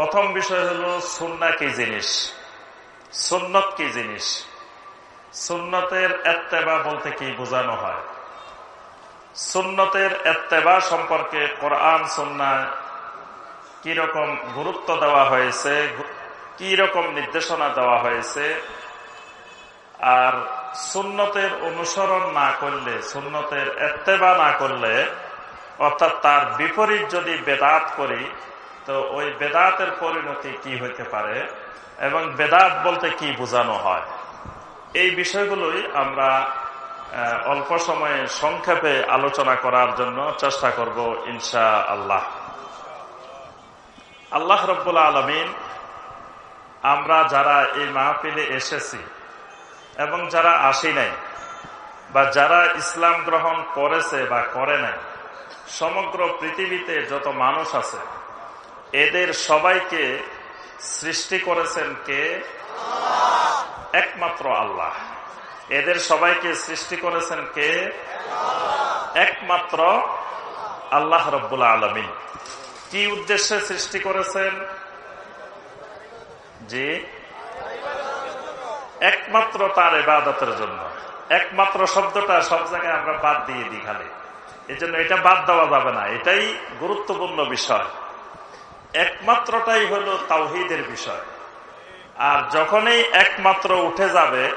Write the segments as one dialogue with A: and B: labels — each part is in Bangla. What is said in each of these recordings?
A: প্রথম বিষয় হলো সুন্না কি জিনিস? সুন্নত কি জিনিস? সুন্নতের এত্তেবা বলতে কি বোঝানো হয়? সুন্নতের এত্তেবা সম্পর্কে কোরআন সুন্নায় কীরকম গুরুত্ব দেওয়া হয়েছে, কি রকম নির্দেশনা দেওয়া হয়েছে? আর সুন্নতের অনুসরণ না করলে, সুন্নতের এত্তেবা না করলে, অর্থাৎ তার বিপরীত যদি বেদাত করি তো ওই বেদাতের পরিণতি কি হইতে পারে এবং বেদাত বলতে কি বোঝানো হয়? এই বিষয়গুলোই আমরা অল্প সময়ে সংক্ষেপে আলোচনা করার জন্য চেষ্টা করব ইনশা আল্লাহ আল্লাহ রব্বুল্লা আলমিন আমরা যারা এই মাহফিলে এসেছি এবং যারা আসি নাই বা যারা ইসলাম গ্রহণ করেছে বা করে নাই, সমগ্র পৃথিবীতে যত মানুষ আছে এদের সবাইকে সৃষ্টি করেছেন কে? একমাত্র আল্লাহ। এদের সবাইকে সৃষ্টি করেছেন কে? একমাত্র আল্লাহ রব্বুল্লা আলমিন। কি উদ্দেশ্যে সৃষ্টি করেছেন? যে একমাত্র তার এবাদতের জন্য। একমাত্র শব্দটা সব জায়গায় আমরা বাদ দিয়ে দিই খালি। এই এটা বাদ দেওয়া যাবে না। এটাই গুরুত্বপূর্ণ বিষয়। একমাত্রটাই হলো তাওহিদের বিষয়। আর যখনই একমাত্র উঠে যাবে,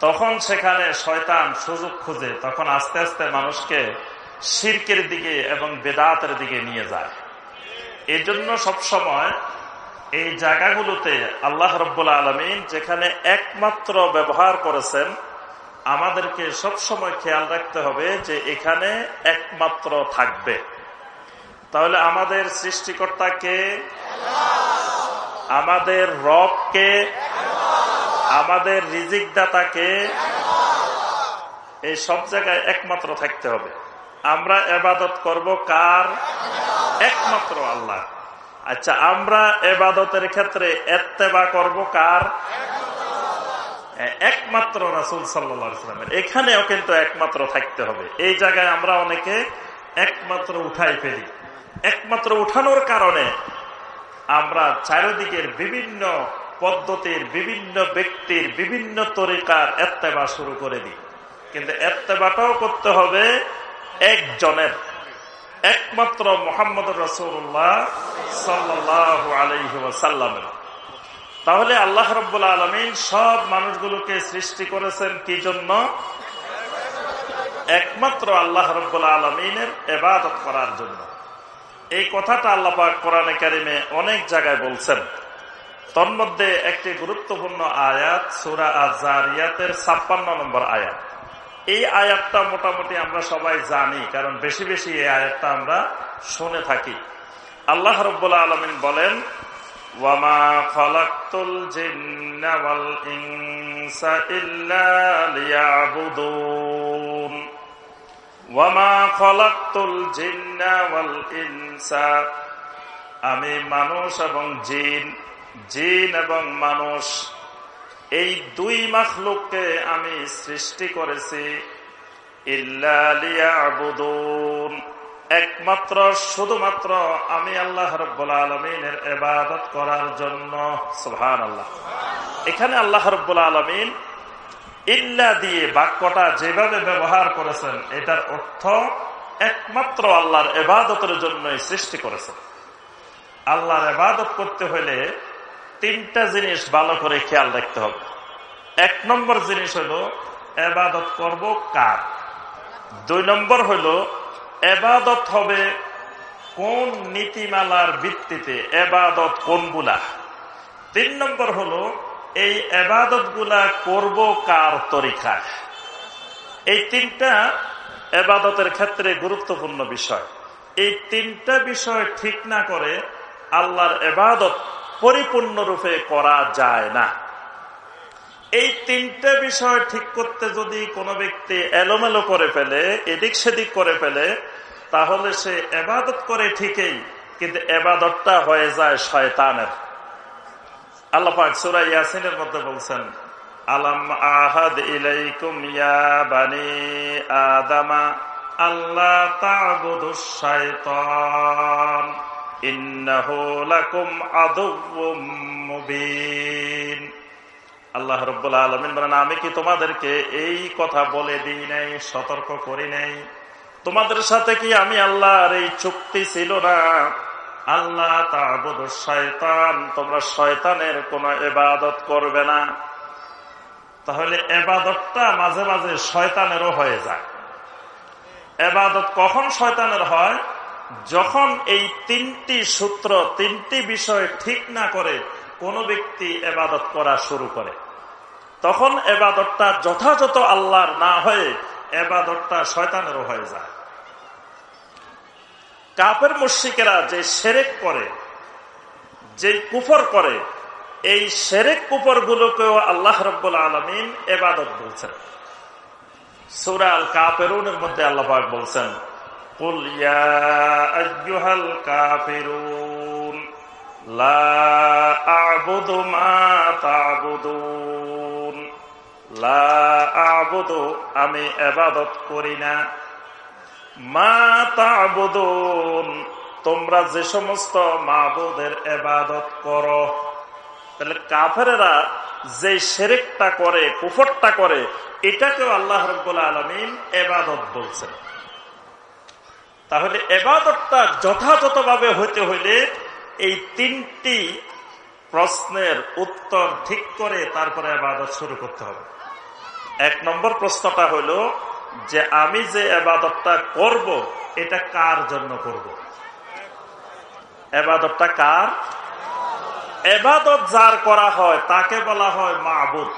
A: তখন সেখানে শয়তান সুযোগ খুঁজে, তখন আস্তে আস্তে মানুষকে শির্কের দিকে এবং বেদাতের দিকে নিয়ে যায়। এই জন্য সবসময় এই জায়গাগুলোতে আল্লাহ রব্বুল্লা আলমিন যেখানে একমাত্র ব্যবহার করেছেন, আমাদেরকে সবসময় খেয়াল রাখতে হবে যে এখানে একমাত্র থাকবে। তাহলে আমাদের সৃষ্টিকর্তাকে আমাদের রবকে আমাদের রিজিক দাতাকে এই সব জায়গায় একমাত্র থাকতে হবে। আমরা এবাদত করব কার? একমাত্র আল্লাহ। আচ্ছা আমরা এবাদতের ক্ষেত্রে এত্তেবা করব কার? একমাত্র রাসুল সাল্লামের এখানেও কিন্তু একমাত্র থাকতে হবে। এই জায়গায় আমরা অনেকে একমাত্র উঠাই ফেলি। একমাত্র উঠানোর কারণে আমরা চারিদিকের বিভিন্ন পদ্ধতির, বিভিন্ন ব্যক্তির, বিভিন্ন তরিকার এত্তেবা শুরু করে দিই। কিন্তু এত্তেবাটাও করতে হবে একজনের। একমাত্র মোহাম্মদ রসুল্লাহ সাল্লাহ আলহ্লামের তাহলে আল্লাহ রব্বুল্লা আলমিন সব মানুষগুলোকে সৃষ্টি করেছেন কি জন্য? একমাত্র আল্লাহ রব্বুল্লা আলমিনের এবাদত করার জন্য। এই কথাটা আল্লাহ পাক কোরআনে কারিমে অনেক জায়গায় বলছেন। তন্মধ্যে একটি গুরুত্বপূর্ণ আয়াত, সুরা আজারিয়াতের ছাপ্পান্ন নম্বর আয়াত। এই আয়াতটা মোটামুটি আমরা সবাই জানি, কারণ বেশি বেশি এই আয়াতটা আমরা শুনে থাকি। আল্লাহ রব্বুল্লা আলমিন বলেন, ওয়ামা ইল্লা ওয়ামা খলাক্তুল জিন্নাওয়াল ইনসা আমি মানুষ এবং জিন জিন এবং মানুষ, এই দুই মাখলুককে আমি সৃষ্টি করেছি একমাত্র, শুধুমাত্র আমি আল্লাহ রব্বুল আলমিনের এবাদত করার জন্য। সুহান আল্লাহ এখানে আল্লাহ রব্বুল আলমিন ইল্লা দিয়ে বাক্যটা যেভাবে ব্যবহার করেছেন, এটার অর্থ একমাত্র আল্লাহর এবাদতের জন্যই সৃষ্টি করেছেন। আল্লাহর এবাদত করতে হলে তিনটা জিনিস ভালো করে খেয়াল রাখতে হবে। এক নম্বর জিনিস হলো, এবাদত করব কার? দুই নম্বর হলো, এবাদত হবে কোন নীতিমালার ভিত্তিতে, এবাদত কোনগুলা তিন নম্বর হলো এই এবাদতগুলা করব কার তরিকায়? এই তিনটা এবাদতের ক্ষেত্রে গুরুত্বপূর্ণ বিষয়। এই তিনটা বিষয় ঠিক না করে আল্লাহর এবাদত পরিপূর্ণরূপে করা যায় না। এই তিনটা বিষয় ঠিক করতে যদি কোনো ব্যক্তি এলোমেলো করে ফেলে, এদিক সেদিক করে ফেলে, তাহলে সে এবাদত করে ঠিকই, কিন্তু এবাদতটা হয়ে যায় শয়তানের। আল্লাপাক সুরা ইয়াসিনের মধ্যে বলছেন, আলাম আহাদ ইলাইকুম ইয়া বানি আদামা আল্লাহ তাবুদুশ শাইতান আল্লাহ রব্বুল আলমিন বলেন, আমি কি তোমাদেরকে এই কথা বলে দিই নাই, সতর্ক করি নাই? তোমাদের সাথে কি আমি আল্লাহর এই চুক্তি ছিল না? আল্লাহ শয়তান, তোমরা শয়তানের কোন এবাদত করবে না। তাহলে এবাদতটা মাঝে মাঝে শয়তানেরও হয়ে যায়। এবাদত কখন শয়তানের হয়? যখন এই তিনটি সূত্র, তিনটি বিষয় ঠিক না করে কোন ব্যক্তি এবাদত করা শুরু করে। তখন এবাদতটা যথাযথ আল্লাহর না হয়ে এবাদতটা শয়তানেরও হয়ে যায়। কাপের মুশ্রিকেরা যে সেরেক করে, যে কুফর করে, এই সেরেক কুফর গুলোকেও আল্লাহ রব্বুল আলমিন এবাদত বলছেন। সুরাল কাপেরুনের মধ্যে আল্লাহ বলছেন আমি এবাদত করি না। মা তোমরা যে সমস্ত মাবুদের এবাদত করো। তাহলে যে সেরেকটা করে, কুফরটা করে, এটাকেও আল্লাহ রব্বুল আলমিন এবাদত বলছেন। তাহলে এবাদতটা যথাযথভাবে হইতে হইলে এই তিনটি প্রশ্নের উত্তর ঠিক করে তারপরে এবাদত শুরু করতে হবে। এক নম্বর প্রশ্নটা হলো যে আমি যে এবাদতটা করব, এটা কার জন্য করব। এবাদতটা কার? এবাদত যার করা হয়, তাকে বলা হয় মাহবুদ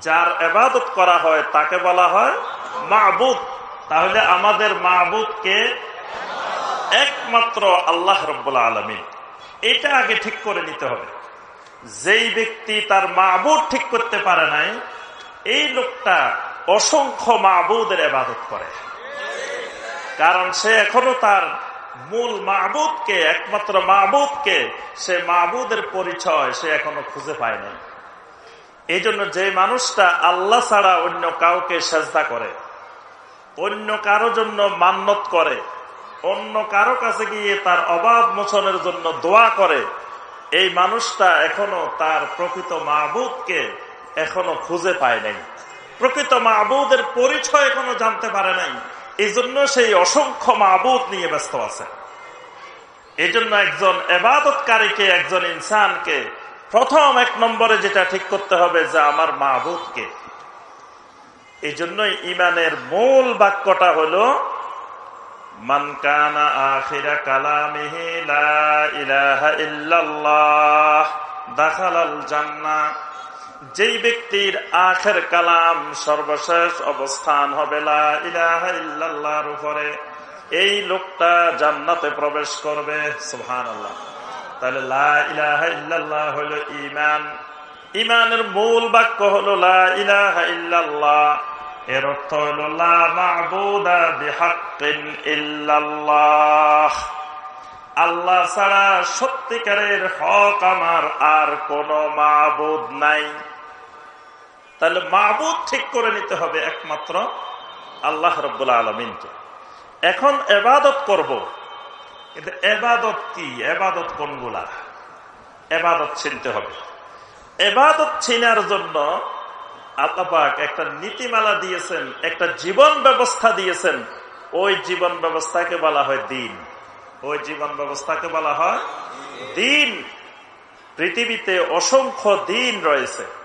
A: যার এবাদত করা হয়, তাকে বলা হয় মাহবুদ তাহলে আমাদের মাহবুদকে একমাত্র আল্লাহ রব্বুল্লা আলমী এটা আগে ঠিক করে নিতে হবে। যেই ব্যক্তি তার মাহবুদ ঠিক করতে পারে নাই, এই লোকটা অসংখ্য মাহবুদের এবাদত করে। কারণ সে এখনও তার মূল মাহবুদকে একমাত্র মাহবুদকে সে মাহবুদের পরিচয় সে এখনও খুঁজে পায় নাই। এই জন্য যে মানুষটা আল্লাহ ছাড়া অন্য কাউকে সেজদা করে, অন্য কারও জন্য মান্নত করে, অন্য কারও কাছে গিয়ে তার অবাধ মোচনের জন্য দোয়া করে, এই মানুষটা এখনও তার প্রকৃত মাহবুদকে এখনও খুঁজে পায় নাই। প্রকৃত মাহবুদের পরিচয় এখনও জানতে পারে নাই। এই জন্য সেই অসংখ্য মাহবুদ নিয়ে ব্যস্ত আছে। এই জন্য একজন এবাদতকারীকে, একজন ইনসানকে প্রথম এক নম্বরে যেটা ঠিক করতে হবে যে আমার মাহবুদকে এই জন্যই ইমানের মূল বাক্যটা হল মানকানা যেই ব্যক্তির আখের কালাম সর্বশেষ অবস্থান হবে উপরে, এই লোকটা জান্নাতে প্রবেশ করবে সুহান আল্লাহ তাহলে ইল্লাল্লাহ ইমান ইমানের মূল বাক্য হল ইল্লাল্লাহ। এর অর্থ হল ইল্লাল্লাহ। আল্লাহ ছাড়া সত্যিকারের হক আমার আর কোন মাবুদ নাই। তাহলে মাহবুদ ঠিক করে নিতে হবে একমাত্র আল্লাহ রব্বুল্লা আলমিনকে। এখন এবাদত করব। কিন্তু এবাদত কি? এবাদত কোনগুলা? এবাদত চিনতে হবে। এবাদত চিনার জন্য আল্লাপাক একটা নীতিমালা দিয়েছেন, একটা জীবন ব্যবস্থা দিয়েছেন। ওই জীবন ব্যবস্থাকে বলা হয় দিন। ওই জীবন ব্যবস্থাকে বলা হয় দিন। পৃথিবীতে অসংখ্য দিন রয়েছে।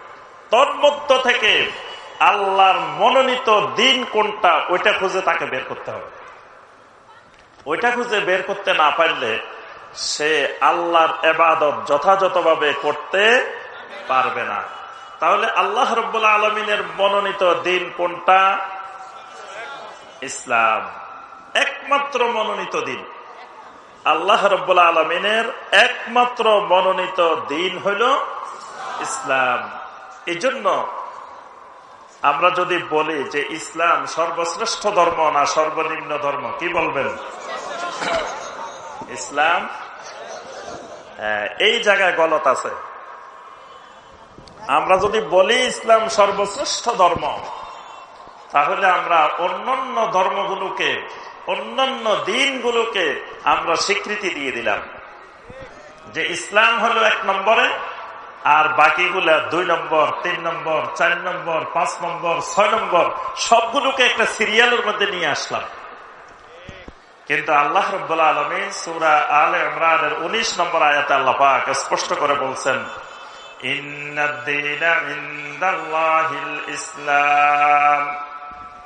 A: তন্মধ্য থেকে আল্লাহর মনোনীত দিন কোনটা, ওইটা খুঁজে তাকে বের করতে হবে। ওইটা খুঁজে বের করতে না পারলে সে আল্লাহর এবাদত যথাযথভাবে করতে পারবে না। তাহলে আল্লাহ রব্বুল্লা আলমিনের মনোনীত দিন কোনটা? ইসলাম। একমাত্র মনোনীত দিন। আল্লাহ রব্বুল্লা আলমিনের একমাত্র মনোনীত দিন হইল ইসলাম। এই জন্য আমরা যদি বলি যে ইসলাম সর্বশ্রেষ্ঠ ধর্ম না সর্বনিম্ন ধর্ম, কি বলবেন? ইসলাম এই জায়গায় গলত আছে। আমরা যদি বলি ইসলাম সর্বশ্রেষ্ঠ ধর্ম, তাহলে আমরা অন্যান্য ধর্মগুলোকে, অন্যান্য দিনগুলোকে আমরা স্বীকৃতি দিয়ে দিলাম। যে ইসলাম হলো এক নম্বরে আর বাকিগুলা দুই নম্বর, তিন নম্বর, চার নম্বর, পাঁচ নম্বর, ছয় নম্বর, সবগুলোকে একটা সিরিয়ালের মধ্যে নিয়ে আসলাম। কিন্তু আল্লাহ রব্বুল্লা আলমী সুরা আল ইমরানের উনিশ নম্বর আয়াতে আল্লাহ স্পষ্ট করে বলছেন ইসলাম।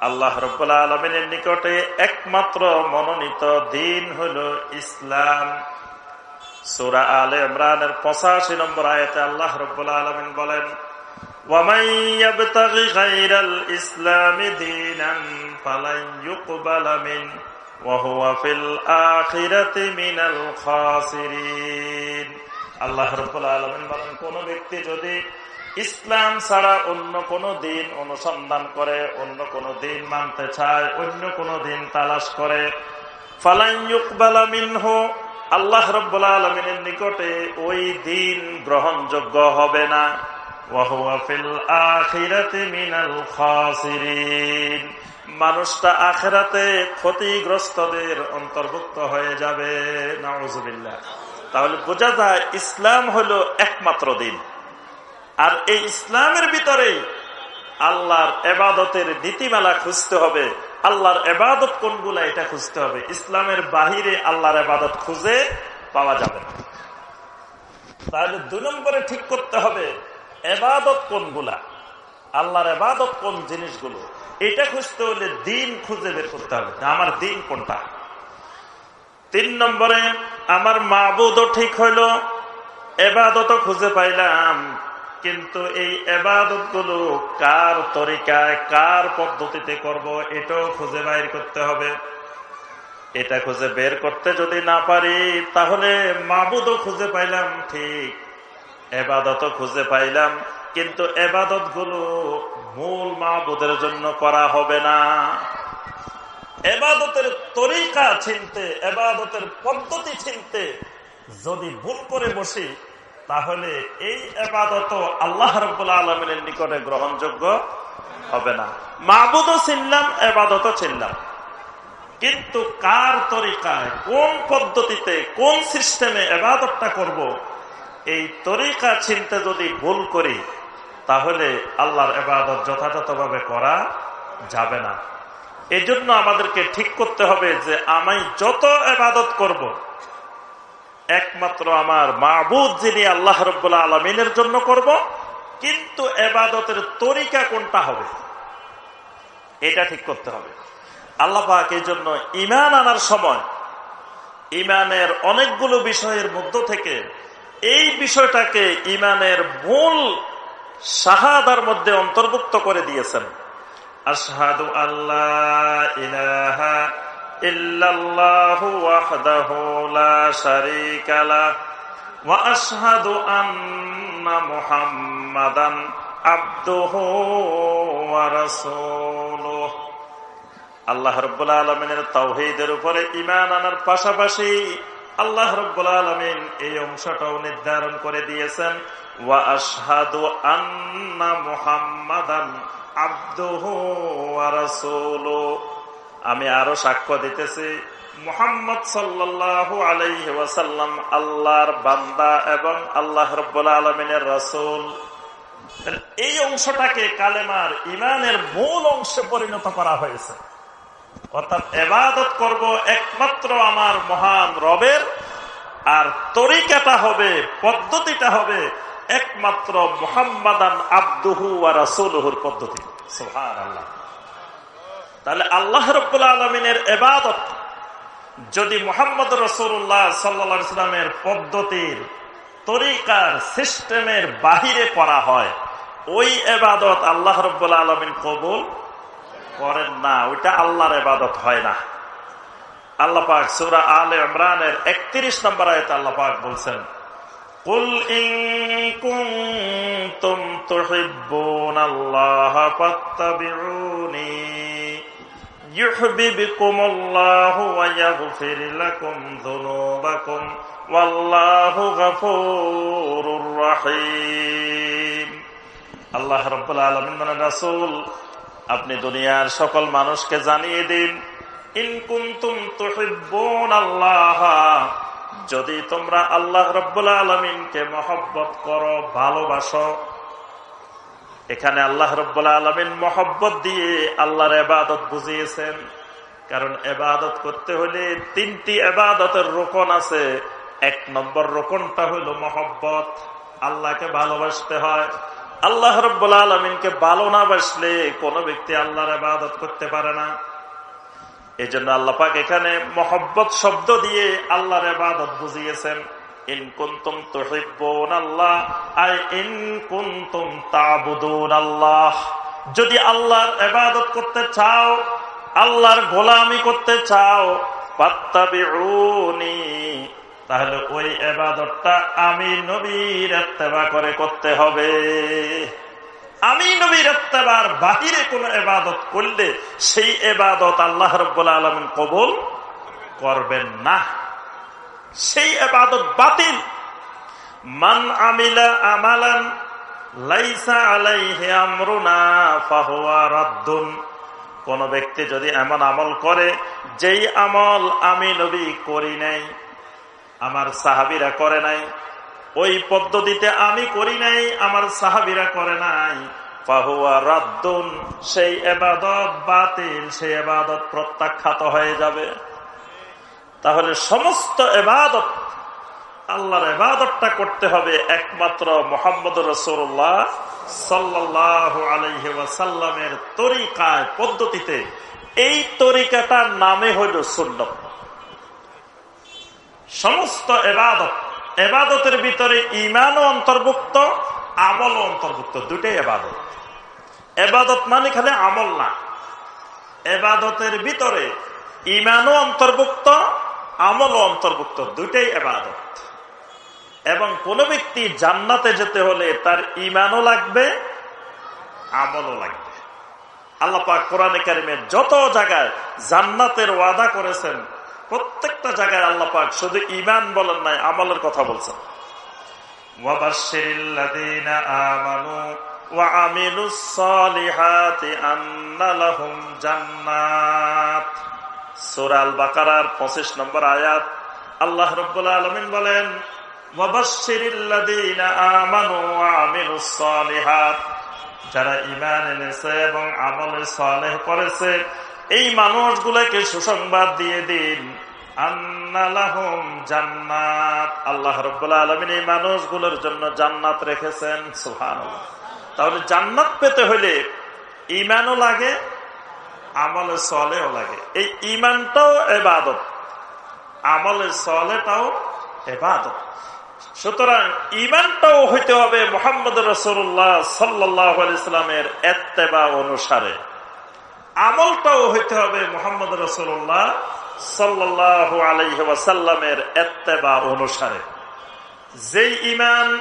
A: আল্লাহ রব্বুল্লা আলমিনের নিকটে একমাত্র মনোনীত দিন হল ইসলাম। সুরা আলে ইমরানের পঁচাশি নম্বর আয়তে আল্লাহ রব্বুল্লা আলমিন বলেন ومن يبتغي غير الإسلام دينا فلن يقبل منه وهو في الآخرة من الخاسرين আল্লাহ রব্বুল আলমিন বলেন কোন ব্যক্তি যদি ইসলাম ছাড়া অন্য কোন দিন অনুসন্ধান করে অন্য কোন দিন মানতে চায় অন্য কোন দিন তালাশ করে ফালাইয়ুকবালামিনহ আল্লাহ রব্বুল আলমিনের নিকটে ওই দিন গ্রহণযোগ্য হবে না। মানুষটা আখেরাতে ক্ষতিগ্রস্তদের অন্তর্ভুক্ত হয়ে যাবে। নজবিল্লা তাহলে বোঝা যায় ইসলাম হলো একমাত্র দিন। আর এই ইসলামের ভিতরেই আল্লাহর এবাদতের নীতিমালা খুঁজতে হবে। আল্লাহর এবাদত কোনগুলা এটা খুঁজতে হবে। ইসলামের বাহিরে আল্লাহর এবাদত খুঁজে পাওয়া যাবে না। তাহলে দুই নম্বরে ঠিক করতে হবে, এবাদত কোনগুলা? আল্লাহর এবাদত কোন জিনিসগুলো? এটা খুঁজতে হলে দিন খুঁজে বের করতে হবে আমার দিন কোনটা? তিন নম্বরে, আমার মাবুদও ঠিক হইল এবাদত খুঁজে পাইলাম। কিন্তু এই এবাদতগুলো কার তরিকায়, কার পদ্ধতিতে করব, এটাও খুঁজে বাইর করতে হবে। এটা খুঁজে বের করতে যদি না পারি, তাহলে মাবুদও খুঁজে পাইলাম, ঠিক। এবাদত খুঁজে পাইলাম, কিন্তু এবাদতগুলো মূল মাহবুদের জন্য করা হবে না। এবাদতের তরিকা চিনতে এবাদতের পদ্ধতি চিনতে যদি ভুল করে বসি তাহলে এই এবাদত আল্লাহ রব্বুল্লা আলমিনের নিকটে গ্রহণযোগ্য হবে না মাহবুদও চিনলাম এবাদতও চিনলাম কিন্তু কার তরিকায়, কোন পদ্ধতিতে, কোন সিস্টেমে এবাদতটা করব। এই তরিকা চিনতে যদি ভুল করি, তাহলে আল্লাহর এবাদত যথাযথভাবে করা যাবে না এজন্য আমাদেরকে ঠিক করতে হবে যে, আমি যত এবাদত করব। একমাত্র আমার মাহবুদ যিনি আল্লাহ রব্বুল্লা আলমিনের জন্য করব, কিন্তু এবাদতের তরিকা কোনটা হবে? এটা ঠিক করতে হবে। আল্লাহ এই জন্য ইমান আনার সময় ইমানের অনেকগুলো বিষয়ের মধ্য থেকে এই বিষয়টাকে ইমানের মূল শাহাদার মধ্যে অন্তর্ভুক্ত করে দিয়েছেন। আল্লাহ ওয়া আন্না আবদুহু আল্লাহ রব্বুল্লা আলমিনের তাওহীদের উপরে ইমান আনার পাশাপাশি আল্লাহ রব্বুল আলমিন এই অংশটাও নির্ধারণ করে দিয়েছেন, ওয়া আশহাদু আন্না মুহাম্মাদান আমি আরও সাক্ষ্য দিতেছি, মোহাম্মদ সাল্লাল্লাহু আলাইহি ওয়াসাল্লাম আল্লাহর বান্দা এবং আল্লাহ রব্বুল্লা আলমিনের রসুল। এই অংশটাকে কালেমার ইমানের মূল অংশে পরিণত করা হয়েছে। অর্থাৎ এবাদত করব একমাত্র আমার মহান রবের, আর তরিকাটা হবে, পদ্ধতিটা হবে একমাত্র মোহাম্মদান আব্দুহু আর রাসুলহুর পদ্ধতি। সোহান আল্লাহ তাহলে আল্লাহ রব্বুল আলমিনের এবাদত যদি মোহাম্মদ রসুল্লাহ সাল্লামের পদ্ধতির তরিকার সিস্টেমের বাহিরে করা হয় ওই এবাদত আল্লাহ রব্বুল আলমিন কবুল করেন না ওইটা আল্লাহর এবাদত হয় না আল্লাহ পাক সুরা আল ইমরানের একত্রিশ নম্বর আয়তে আল্লাহ পাক বলছেন قل إن كنتم تحبون الله فاتبعوني يحببكم الله ويغفر لكم ذنوبكم والله غفور رحيم আল্লাহ রব্বুল আলমিন রাসুল আপনি দুনিয়ার সকল মানুষকে জানিয়ে দিন ইনকুন্তুম তুহিব্বুন আল্লাহ যদি তোমরা আল্লাহ রব্বুল আলমিনকে মহব্বত করো ভালোবাসো এখানে আল্লাহ রব্বুল আলমিন মহব্বত দিয়ে আল্লাহর এবাদত বুঝিয়েছেন। কারণ এবাদত করতে হলে তিনটি এবাদতের রোকন আছে। এক নম্বর রোকনটা হইল মহব্বত। আল্লাহকে ভালোবাসতে হয়। আল্লাহ রব্বুল আলমিনকে ভালো না বাসলে কোনো ব্যক্তি আল্লাহর এবাদত করতে পারে না। এই জন্য আল্লাপাক এখানে মহব্বত শব্দ দিয়ে আল্লাহর এবাদত বুঝিয়েছেন। আল্লাহ ইন আল্লাহ যদি আল্লাহর আবাদত করতে চাও, আল্লাহর গোলামি করতে চাও তাহলে ওই এবাদতটা আমি নবীর এত্তেবা করে করতে হবে। আমি নবীর এত্তেবার বাহিরে কোন এবাদত করলে সেই এবাদত আল্লাহ রব্বুল আলমিন কবল করবেন না। সেই এবাদত বাতিল। মান আমিলা আমালান, লাইসা আলাইহে ফাহুয়া কোন ব্যক্তি যদি এমন আমল করে, যেই আমল আমি নবী করি নাই, আমার সাহাবিরা করে নাই, ওই পদ্ধতিতে আমি করি নাই, আমার সাহাবিরা করে নাই পাহুয়া রাদ্দুন, সেই এবাদত বাতিল, সেই এবাদত প্রত্যাখ্যাত হয়ে যাবে। তাহলে সমস্ত এবাদত, আল্লাহর এবাদতটা করতে হবে একমাত্র মোহাম্মদ রসুল্লাহ সাল্লাহ আলহি ওয়াসাল্লামের তরিকায়, পদ্ধতিতে। এই তরিকাটার নামে হইল সুন্নত। সমস্ত এবাদত, এবাদতের ভিতরে ইমানও অন্তর্ভুক্ত, আমলও অন্তর্ভুক্ত। দুটাই এবাদত। এবাদত মানে খালি আমল না। এবাদতের ভিতরে ইমানও অন্তর্ভুক্ত আমলও অন্তর্ভুক্ত দুটাই এবাদত। এবং কোন ব্যক্তি জান্নাতে যেতে হলে তার ইমানও লাগবে, আমলও লাগবে। আল্লাপা কোরআনে কারিমের যত জায়গায় জান্নাতের ওয়াদা করেছেন, প্রত্যেকটা জায়গায় আল্লাহ পাক শুধু ইমান বলেন নাই, আমলের কথা বলছেন। সুরাল বাকারার পঁচিশ নম্বর আয়াত, আল্লাহ রব্বুল আলমিন বলেন যারা ইমান এনেছে এবং আমলে সালেহ করেছে এই মানুষগুলোকে সুসংবাদ দিয়ে দিন। জান্নাত। আল্লাহ রব্বুল্লা আলমিন এই মানুষগুলোর জন্য জান্নাত রেখেছেন সুহান তাহলে জান্নাত পেতে হলে ইমানও লাগে আমলে সলেও লাগে। এই ইমানটাও এবাদত। আমলে সলেটাও এবাদত। সুতরাং ইমানটাও হইতে হবে মোহাম্মদ রসুল্লাহ সাল্লাহ ইসলামের এত্তেবা অনুসারে। আমলটাও হইতে হবে মোহাম্মদ রসুল্লাহ সাল্লাহ আলহ্লামের এত্তেবা অনুসারে। যেই ইমান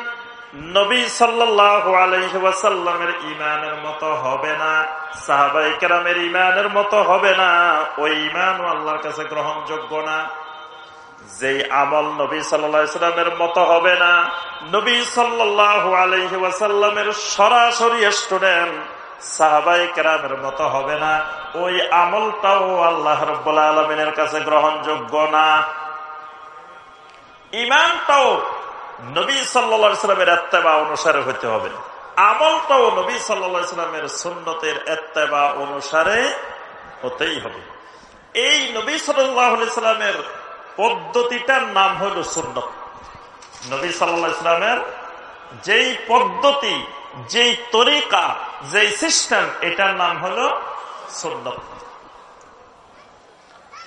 A: নবী সাল্লাহ আলহ্লামের ইমানের মতো হবে না সাহাবাই কেরামের ইমানের মতো হবে না, ওই ইমান আল্লাহর কাছে গ্রহণযোগ্য না। যেই আমল নবী সাল্লামের মতো হবে না, নবী সাল্লাহ আলহি সরাসরি স্টুডেন্ট সাহাবাই কেরামের মতো হবে না, ওই আমলটাও আল্লাহ রব্বুল্লা আলমিনের কাছে গ্রহণযোগ্য না। ইমানটাও নবী সাল্লামের এত্তেবা অনুসারে হইতে হবে। আমলটাও নবী সাল্লামের সুন্নতের এত্তেবা অনুসারে হতেই হবে। এই নবী সাল্লামের পদ্ধতিটার নাম হইল সুন্নত। নবী সাল্লাহ ইসলামের যেই পদ্ধতি, যেই তরিকা, যেই সিস্টেম, এটার নাম হল সুন্নত।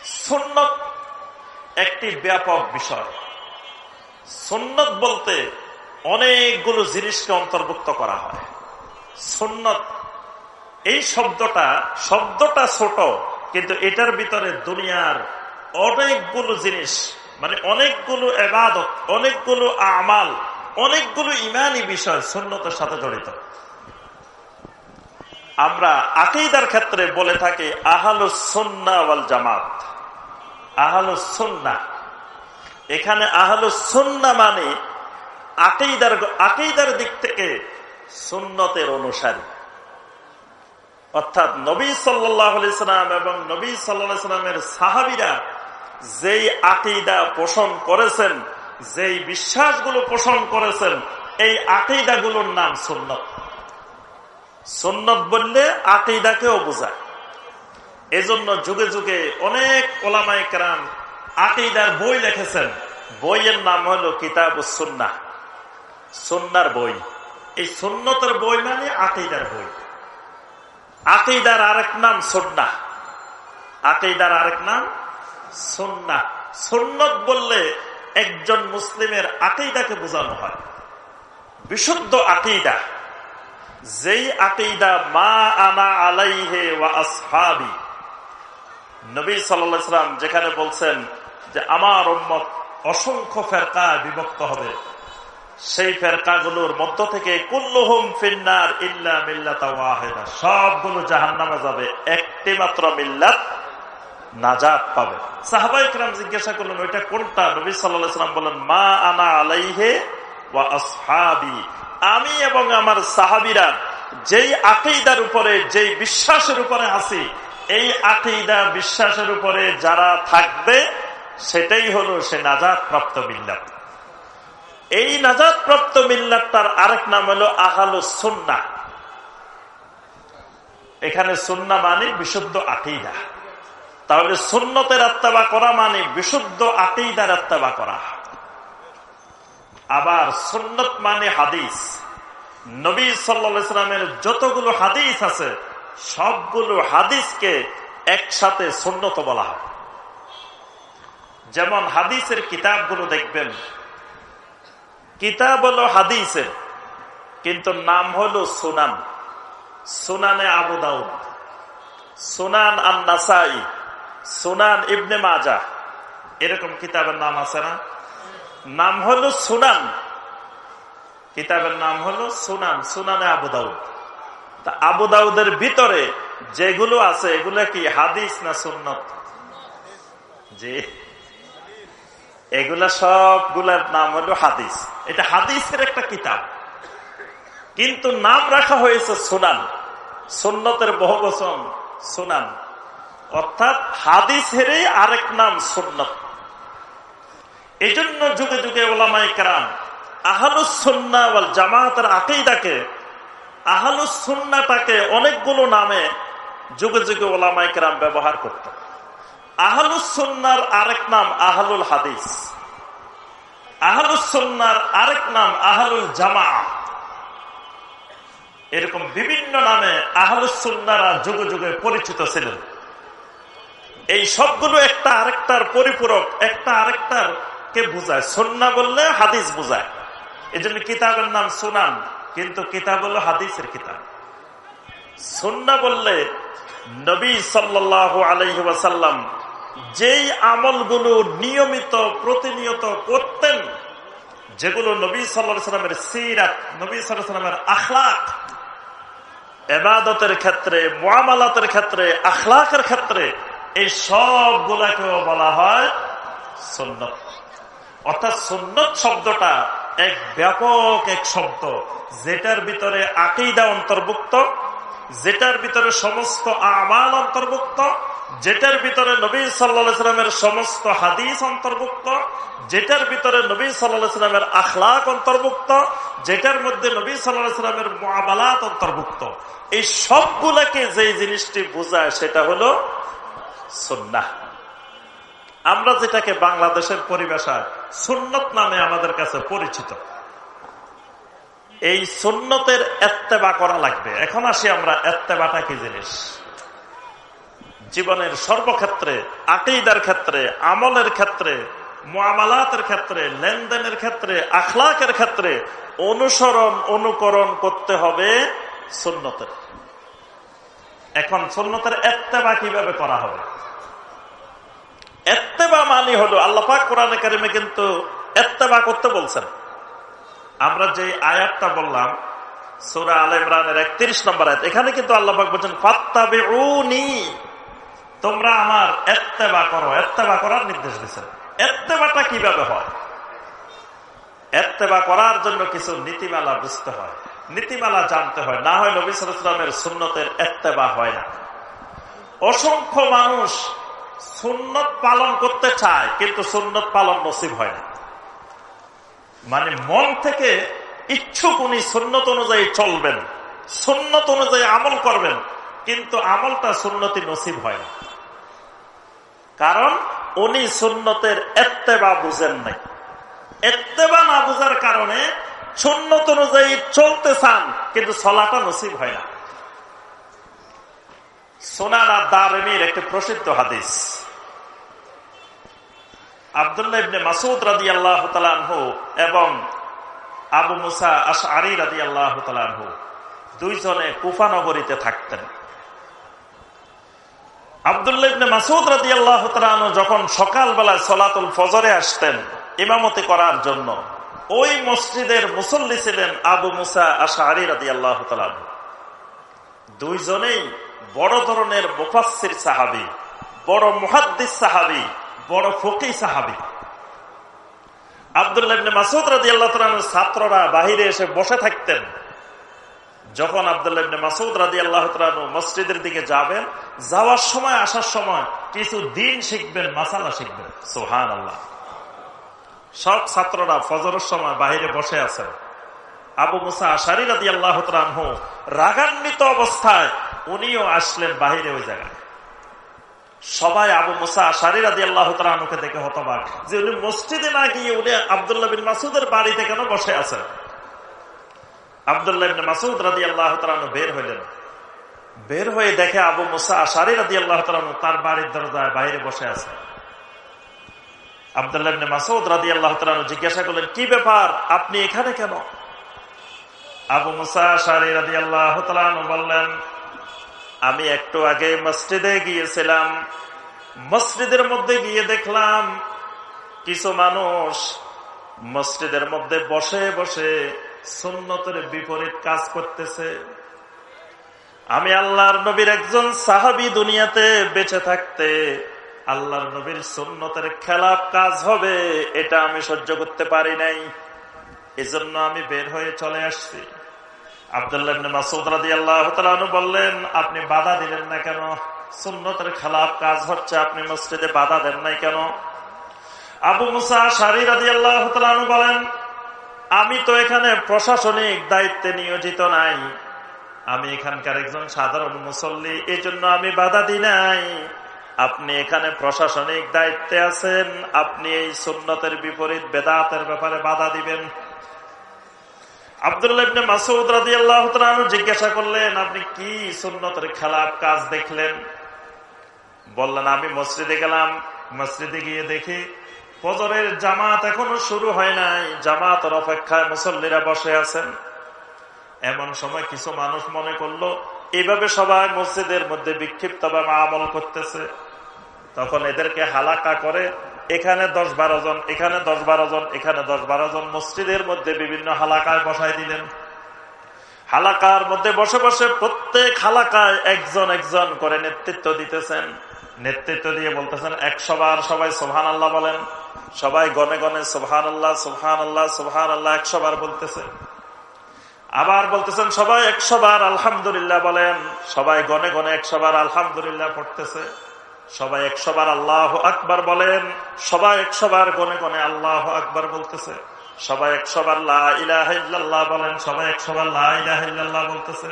A: সুন্নত একটি ব্যাপক বিষয়। সুন্নত বলতে অনেকগুলো জিনিসকে অন্তর্ভুক্ত করা হয়। সুন্নত, এই শব্দটা শব্দটা ছোট, কিন্তু এটার ভিতরে দুনিয়ার অনেকগুলো জিনিস মানে অনেকগুলো এবাদত, অনেকগুলো আমাল, অনেকগুলো ইমানি বিষয় সুন্নতের সাথে জড়িত। আমরা আকিদার ক্ষেত্রে বলে থাকি আহালুসন্না ওয়াল জামাত। আহালুসন্না এখানে আহালুসন্না মানে আকিদার আকিদার দিক থেকে সুন্নতের অনুসারী। অর্থাৎ নবী সাল্লাম এবং নবী সাল্লামের সাহাবিরা যেই আকিদা পোষণ করেছেন, যেই বিশ্বাসগুলো পোষণ করেছেন, এই আকিদাগুলোর নাম সুন্নত। সুন্নত বললে আকিদাকেও বোঝায়। এজন্য যুগে যুগে অনেক ওলামাই কেরাম আকিদার বই লিখেছেন। বইয়ের নাম হলো কিতাব সুন্না সুন্নার বই। এই সুন্নতের বই মানে আকিদার বই। আকিদার আরেক নাম সন্না আকিদার আরেক নাম সন্না সন্ন্যত বললে একজন মুসলিমের আকিদাকে বোঝানো হয়। বিশুদ্ধ আকিদা। যেই আকিদা, মা আনা আলাইহে ওয়া আসহাবি। নবী সাল্লাম যেখানে বলছেন যে আমার উম্মত অসংখ্য ফেরকা বিভক্ত হবে। সেই ফেরকাগুলোর মধ্য থেকে কুল্লুহুম ফিন্নার ইল্লা যাবে। একটি মাত্র মিল্লাত নাজাত পাবে। সাহাবাই কিরাম জিজ্ঞাসা করলেন, ওইটা কোনটা? নবী সাল্লাম বলেন, মা আনা আলাইহে ওয়া আমি এবং আমার সাহাবিরা যেই আকিদার উপরে, যেই বিশ্বাসের উপরে আছি এই আকিদা বিশ্বাসের উপরে যারা থাকবে সেটাই হলো সে নাজাদ প্রাপ্ত মিল্লাত। এই নাজাদ প্রাপ্ত মিল্লাত তার আরেক নাম হলো আহালো সুন্না এখানে সুন্না মানে বিশুদ্ধ আকিদা। তাহলে সুন্নতের আত্মাবা করা মানে বিশুদ্ধ আকিদার আত্মাবা করা। আবার সুন্নত মানে হাদিস। নবী সাল্লামের যতগুলো হাদিস আছে, সবগুলো হাদিসকে একসাথে সুন্নত বলা হয়। যেমন হাদিসের কিতাবগুলো দেখবেন। কিতাব হলো হাদিসের কিন্তু নাম হলো সুনান। সুনানে আবু দাউদ, সুনান আন নাসাই সুনান ইবনে মাজা এরকম কিতাবের নাম আছে না? নাম হলো সুনান। কিতাবের নাম হলো সুনান, সুনানে আবু দাউদ। তা আবু দাউদের ভিতরে যেগুলো আছে, এগুলো কি হাদিস না সুন্নত? জি। এগুলা সবগুলার নাম হলো হাদিস। এটা হাদিসের একটা কিতাব। কিন্তু নাম রাখা হয়েছে সুনান। সুন্নতের বহু বচন সুনান। অর্থাৎ হাদিসেরই আরেক নাম সুন্নত। এই জন্য যুগে যুগে ওলামাই কারাম আহালুসন্না জামাতের আকেই আকেইদাকে আহালুসন্নাটাকে অনেকগুলো নামে যুগে যুগে ওলামাই কেরাম ব্যবহার করত আহলুসন্নার আরেক নাম আহলুল হাদিস। আহলুসন্নার আরেক নাম আহলুল জামা এরকম বিভিন্ন নামে আহলুসন্নারা যুগে যুগে পরিচিত ছিলেন। এই সবগুলো একটা আরেকটার পরিপূরক, একটা আরেকটার কে বুঝায়। সন্না বললে হাদিস বুঝায়। এই জন্য কিতাবের নাম সুনান, কিন্তু কিতাব হলো হাদিসের কিতাব। সন্না বললে নবী সাল্লাহ আলহিবাসাল্লাম যেই আমলগুলো নিয়মিত, প্রতিনিয়ত করতেন, যেগুলো নবী সাল্লা সাল্লামের সিরাত, নবী সাল্লাহ সাল্লামের আখলাক এবাদতের ক্ষেত্রে মোয়ামালাতের ক্ষেত্রে, আখলাকের ক্ষেত্রে, এই সবগুলাকেও বলা হয় সন্ন্যত অর্থাৎ সন্ন্যত শব্দটা এক ব্যাপক এক শব্দ, যেটার ভিতরে আকিদা অন্তর্ভুক্ত, যেটার ভিতরে সমস্ত আমাল অন্তর্ভুক্ত যেটার ভিতরে নবী সাল্লামের সমস্ত হাদিস অন্তর্ভুক্ত, যেটার ভিতরে নবী সাল্লামের আখলাক অন্তর্ভুক্ত, যেটার মধ্যে নবী সাল্লামের মামালাত অন্তর্ভুক্ত। এই সবগুলাকে যে জিনিসটি বোঝায় সেটা হলো সন্না আমরা যেটাকে বাংলাদেশের পরিবেশায় সুন্নত নামে আমাদের কাছে পরিচিত। এই সুন্নতের এত্তেবা করা লাগবে। এখন আসি আমরা এত্তেবাটা কি জিনিস? জীবনের সর্বক্ষেত্রে, আকিদার ক্ষেত্রে, আমলের ক্ষেত্রে মামালাতের ক্ষেত্রে, লেনদেনের ক্ষেত্রে, আখলাকের ক্ষেত্রে অনুসরণ, অনুকরণ করতে হবে সুন্নতের। এখন সুন্নতের এত্তেবা কীভাবে করা হবে? এত্তেবা মানি হলো আল্লাপাক কোরআনে কারিমে কিন্তু এত্তেবা করতে বলছেন। আমরা যে আয়াতটা বললাম, সুরা আল ইমরানের একত্রিশ নম্বর আয়াত, এখানে কিন্তু আল্লাপাক বলছেন ফাত্তাবে তোমরা আমার এত্তেবা করো, এত্তেবা করার নির্দেশ দিচ্ছেন এত্তেবাটা কীভাবে হয়? এত্তেবা করার জন্য কিছু নীতিমালা বুঝতে হয়। নীতিমালা জানতে হয়। না হয় নবী সালামের সুন্নতের এত্তেবা হয় না। অসংখ্য মানুষ সুন্নত পালন করতে চায়, কিন্তু সুন্নত পালন নসিব হয় না। মানে মন থেকে ইচ্ছুক উনি সুন্নত অনুযায়ী চলবেন, সুন্নত অনুযায়ী আমল করবেন, কিন্তু আমলটা সুন্নতি নসিব হয় না। কারণ উনি সুন্নতের এত্তেবা বুঝেন নাই। এত্তেবা না বুঝার কারণে সুন্নত অনুযায়ী চলতে চান, কিন্তু চলাটা নসিব হয় না। একটি প্রসিদ্ধ হাদিস। আবদুল্লাহ মাসুদ আল্লাহ এবং আবু মুসা দুইজনে কুফা নগরীতে থাকতেন। আবদুল্লাহ মাসুদ রাদি আল্লাহ যখন সকালবেলায় সলাতুল ফজরে আসতেন ইমামতি করার জন্য, ওই মসজিদের মুসল্লি ছিলেন আবু মুসা আশআরি রাদি আল্লাহ দুইজনেই বড় ধরনের মুফাসির সাহাবি, বড় মুহাদ্দিস সাহাবি, বড় ফকি সাহাবি। আবদুল্লাহ মাসুদ রাজি আল্লাহ ছাত্ররা বাহিরে এসে বসে থাকতেন। যখন আবদুল্লাহ মাসুদ রাজি আল্লাহ মসজিদের দিকে যাবেন, যাওয়ার সময়, আসার সময় কিছু দিন শিখবেন, মাসালা শিখবেন। সোহান আল্লাহ সব ছাত্ররা ফজরের সময় বাহিরে বসে আছেন। আবু মুসা আশারি রাজি আল্লাহ রাগান্বিত অবস্থায় উনিও আসলেন বাহিরে ওই জায়গায়। সবাই আবু মুসা আশারি রাজি আল্লাহ তালুকে দেখে হতবাক যে উনি মসজিদে না গিয়ে উনি আবদুল্লাহ বিন মাসুদের বাড়িতে কেন বসে আছেন? মাসুদ বের হইলেন। বের হয়ে দেখে আবু মুসা বাইরে বসে আছে। মাসুদ জিজ্ঞাসা করলেন, কি ব্যাপার? আপনি এখানে কেন? আবু মুসা আশারি রাজি আল্লাহ বললেন, আমি একটু আগে মসজিদে গিয়েছিলাম। মসজিদের মধ্যে গিয়ে দেখলাম কিছু মানুষ মসজিদের মধ্যে বসে বসে সুন্নতের বিপরীত কাজ করতেছে। আমি আল্লাহর নবীর একজন সাহাবি দুনিয়াতে বেঁচে থাকতে আল্লাহর নবীর সুন্নতের খেলাপ কাজ হবে, এটা আমি সহ্য করতে পারি নাই। এজন্য আমি বের হয়ে চলে আসছি। আবদুল্লাহ মাসুদ বললেন, আপনি বাধা দিলেন না কেন? সুন্নতের খেলাফ কাজ হচ্ছে, আপনি মসজিদে বাধা দেন নাই কেন? আবু মুসা বলেন আমি তো এখানে প্রশাসনিক দায়িত্বে নিয়োজিত নাই। আমি এখানকার একজন সাধারণ মুসল্লি এই জন্য আমি বাধা দিই নাই। আপনি এখানে প্রশাসনিক দায়িত্বে আছেন, আপনি এই সুন্নতের বিপরীত বেদাতের ব্যাপারে বাধা দিবেন। মাসুদ জিজ্ঞাসা করলেন, আপনি কি সুন্নতের খেলাপ কাজ দেখলেন? বললেন, আমি মসজিদে গেলাম, মসজিদে গিয়ে দেখি ফজরের জামাত এখনও শুরু হয় নাই। জামাতের অপেক্ষায় মুসল্লিরা বসে আছেন। এমন সময় কিছু মানুষ মনে করল এইভাবে সবাই মসজিদের মধ্যে বিক্ষিপ্ত বা আমল করতেছে। তখন এদেরকে হালাকা করে, এখানে দশ বারো জন, এখানে দশ বারো জন, এখানে দশ বারো জন মসজিদের মধ্যে বিভিন্ন হালাকায় বসাই দিলেন। হালাকার মধ্যে বসে বসে প্রত্যেক হালাকায় একজন একজন করে নেতৃত্ব দিতেছেন। নেতৃত্ব দিয়ে বলতেছেন একশো বার সবাই সোহান আল্লাহ বলেন। সবাই গনে গনে সোহান আল্লাহ সোহান আল্লাহ সোহান আল্লাহ একশো বার বলতেছে। আবার বলতেছেন, সবাই একশো বার আলহামদুলিল্লাহ বলেন। সবাই গনে গনে একশো বার আলহামদুলিল্লাহ পড়তেছে। সবাই একশো বার আল্লাহ আকবার বলেন। সবাই একশো বার গনে গনে আল্লাহ আকবার বলতেছে। সবাই একশো বার লাহ বলেন। সবাই একশো বার লাহ বলতেছে।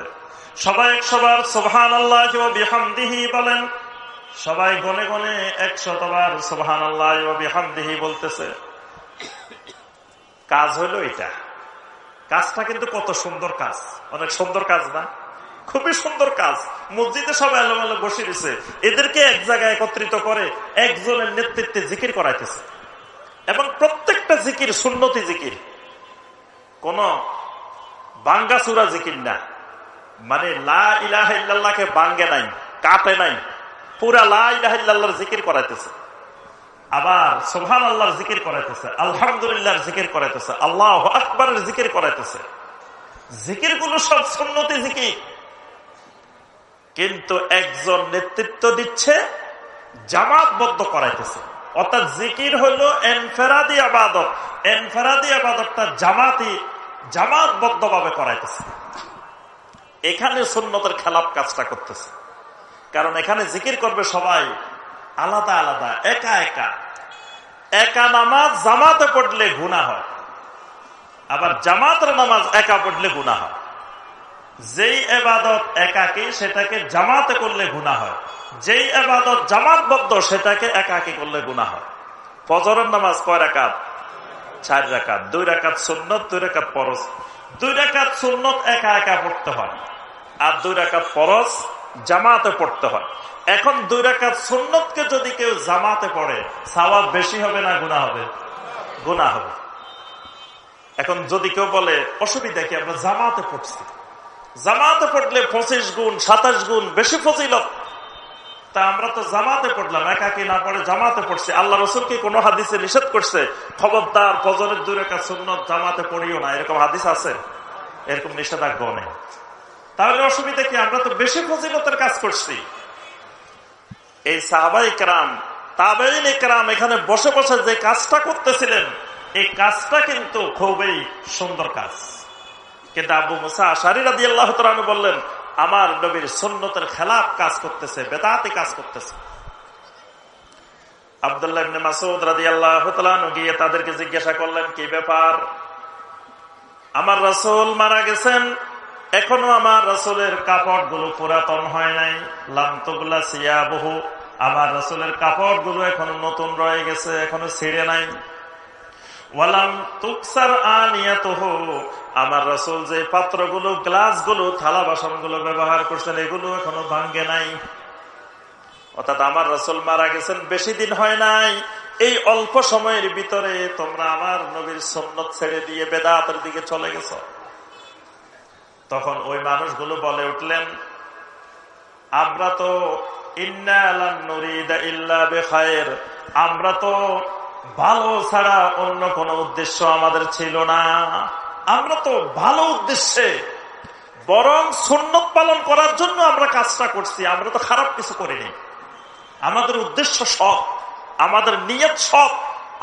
A: সবাই একশো বার সোহান আল্লাহ বলেন। সবাই গনে গনে একশতবার সোহান আল্লাহ বলতেছে। কাজ হলো এটা। কাজটা কিন্তু কত সুন্দর কাজ। অনেক সুন্দর কাজ না? খুবই সুন্দর কাজ। মসজিদে সবাই এলোমেলো বসে দিছে এদেরকে এক জায়গায় একত্রিত করে একজনের নেতৃত্বে জিকির করাইতেছে। এবং প্রত্যেকটা জিকির সুন্নতি জিকির। কোন বাঙ্গাসুরা জিকির না। মানে লা ইলাহ বাঙ্গে নাই কাটে নাই। পুরা লা জিকির করাইতেছে। আবার সোহান আল্লাহর জিকির করাইতেছে, আলহামদুলিল্লাহর জিকির করাইতেছে, আল্লাহ আকবরের জিকির করাইতেছে। জিকিরগুলো সব সুন্নতি জিকির। কিন্তু একজন নেতৃত্ব দিচ্ছে জামাতবদ্ধ করাইতেছে। অর্থাৎ জিকির হইল এনফেরাদি আবাদত। এনফেরাদি আবাদতটা জামাতি জামাতবদ্ধ ভাবে করাইতেছে। এখানে সুন্নতের খেলাপ কাজটা করতেছে। কারণ এখানে জিকির করবে সবাই। আলাদা আলাদা, একা একা। একা নামাজ, জামাতে পড়লে গুণা হয় আবার জামাতের নামাজ একা পড়লে গুণা হয় যেই এবাদত একাকি, সেটাকে জামাতে করলে গুণা হয় যেই এবাদত জামাতবদ্ধ, সেটাকে একাকি করলে গুণা হয় ফজরের নামাজ কয় রাকাত? চার রাকাত। দুই রাকাত সুন্নত, দুই রাকাত পরস দুই রাকাত সুন্নত একা একা পড়তে হয়। আর দুই রাকাত পরস জামাতে পড়তে হয়। এখন দুই রাকাত সুন্নতকে যদি কেউ জামাতে পড়ে, সাওয়াব বেশি হবে না গুণা হবে? গুণা হবে। এখন যদি কেউ বলে, অসুবিধা কি? আমরা জামাতে পড়ছি। জামাতে পড়লে পঁচিশ গুণ, সাতাশ গুণ, বেশি ফজিলত। তা আমরা তো জামাতে পড়লাম, একাকি না পড়ে জামাতে পড়ছি। আল্লাহ রসুল কি কোনো হাদিসে নিষেধ করছে? খবরদার, ফজরের দূরে কাজ সুন্নত, জামাতে পড়িও না? এরকম হাদিস আছে? এরকম নিষেধাজ্ঞা নেই। তাহলে অসুবিধা কি? আমরা তো বেশি ফজিলতের কাজ করছি। এই সাহাবাই কেরাম তাবেইন কেরাম এখানে বসে বসে যে কাজটা করতেছিলেন, এই কাজটা কিন্তু খুবই সুন্দর কাজ। কিন্তু আবু মুসা আশারি রাজি আল্লাহ বললেন, আমার নবীর সন্ন্যতের খেলাফ কাজ করতেছে, বেদাতে কাজ করতেছে। আবদুল্লাহ গিয়ে তাদেরকে জিজ্ঞাসা করলেন, কি ব্যাপার? আমার রসুল মারা গেছেন এখনও আমার রসুলের কাপড়গুলো পুরাতন হয় নাই। লান্তগুলা সিয়া বহু আমার রসুলের কাপড়গুলো এখনও নতুন রয়ে গেছে, এখনও ছিঁড়ে নাই। আমার রসুল যে পাত্রগুলো, গ্লাসগুলো, থালা বাসনগুলো ব্যবহার করছেন, এগুলো এখনও ভাঙ্গে নাই। অর্থাৎ আমার রসুল মারা গেছেন, বেশি দিন হয় নাই। এই অল্প সময়ের ভিতরে তোমরা আমার নবীর সন্ন্যত ছেড়ে দিয়ে বেদাতের দিকে চলে গেছ। তখন ওই মানুষগুলো বলে উঠলেন, আমরা তো আমরা তো ভালো ছাড়া অন্য কোন উদ্দেশ্য আমাদের ছিল না। আমরা তো ভালো উদ্দেশ্যে বরং সুন্নত পালন করার জন্য আমরা কাজটা করছি। আমরা তো খারাপ কিছু করিনি। আমাদের উদ্দেশ্য সব আমাদের নিয়ত সব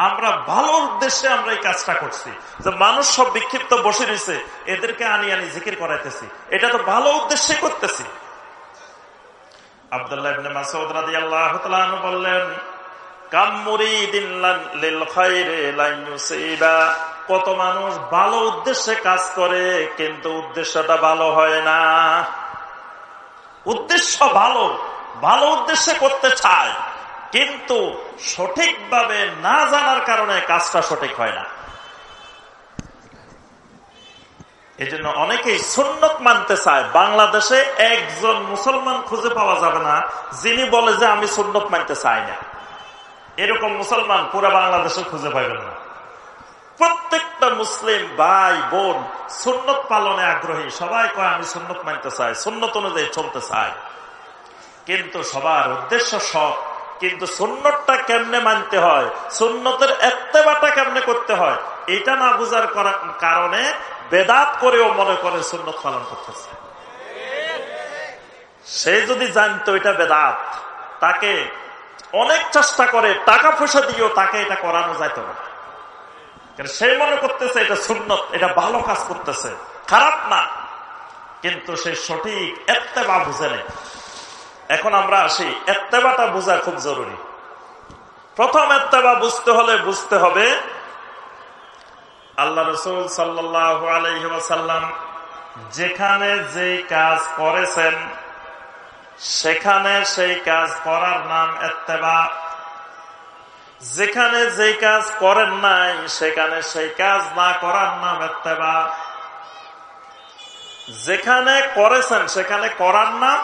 A: আমরা ভালো উদ্দেশ্যে আমরা এই কাজটা করছি। যে মানুষ সব বিক্ষিপ্ত বসে রয়েছে, এদেরকে আনি আনি জিকির করাইতেছি। এটা তো ভালো উদ্দেশ্যে করতেছি। আবদুল্লাহ মাসুদ রাজি আল্লাহ বললেন কত মানুষ ভালো উদ্দেশ্যে কাজ করে, কিন্তু উদ্দেশ্যটা ভালো হয় না। উদ্দেশ্য ভালো ভালো উদ্দেশ্যে করতে চায়। কিন্তু সঠিকভাবে না জানার কারণে কাজটা সঠিক হয় না। এই জন্য অনেকেই সুন্নত মানতে চায়। বাংলাদেশে একজন মুসলমান খুঁজে পাওয়া যাবে না, যিনি বলে যে আমি সুন্নত মানতে চাই না। এরকম মুসলমান পুরা বাংলাদেশে খুঁজে পাইবেন না। প্রত্যেকটা মুসলিম ভাই, বোন সুন্নত পালনে আগ্রহী। সবাই কয়, আমি সুন্নত মানতে চাই। সুন্নত অনুযায়ী চলতে চাই। কিন্তু সবার উদ্দেশ্য সব কিন্তু সুন্নতটা কেমনে মানতে হয়? সুন্নতের এত্তেবাটা কেমনে করতে হয়? এটা না বুঝার কারণে বেদাত করেও মনে করে সুন্নত পালন করতেছে। সে যদি জানতো এটা বেদাত, তাকে অনেক চেষ্টা করে, টাকা পয়সা দিয়েও তাকে এটা করানো যাইত না। সে মনে করতেছে এটা সুন্নত, এটা ভালো কাজ করতেছে। খারাপ না, কিন্তু সে সঠিক এত্তেবা বুঝে নেই এখন আমরা আসি, এত্তেবাটা বোঝা খুব জরুরি। প্রথম এত্তেবা বুঝতে হলে বুঝতে হবে, আল্লাহ রসুল সাল্লাহ যেখানে যে কাজ করেছেন, সেখানে সেই কাজ করার নাম এত্তেবা। যেখানে যেই কাজ করেন নাই, সেখানে সেই কাজ না করার নাম এত্তেবা। যেখানে করেছেন, সেখানে করার নাম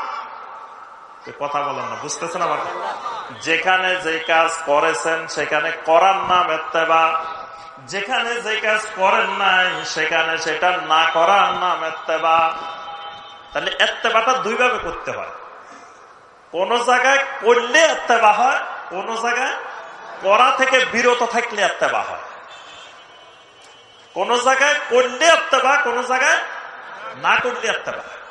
A: কথা বলেন না, বুঝতেছেন আমার যেখানে যে কাজ করেছেন, সেখানে করার নাম এত্তেবা। যেখানে যে কাজ করেন নাই, সেখানে সেটা না করার নাম এত্তেবা। তাহলে এত্তেবাটা দুইভাবে করতে হয়। কোন জায়গায় করলে এত্তেবা হয়, কোন জায়গায় করা থেকে বিরত থাকলে এত্তেবা হয়। কোন জায়গায় করলে এত্তেবা, কোন জায়গায় না করলে এত্তেবা এই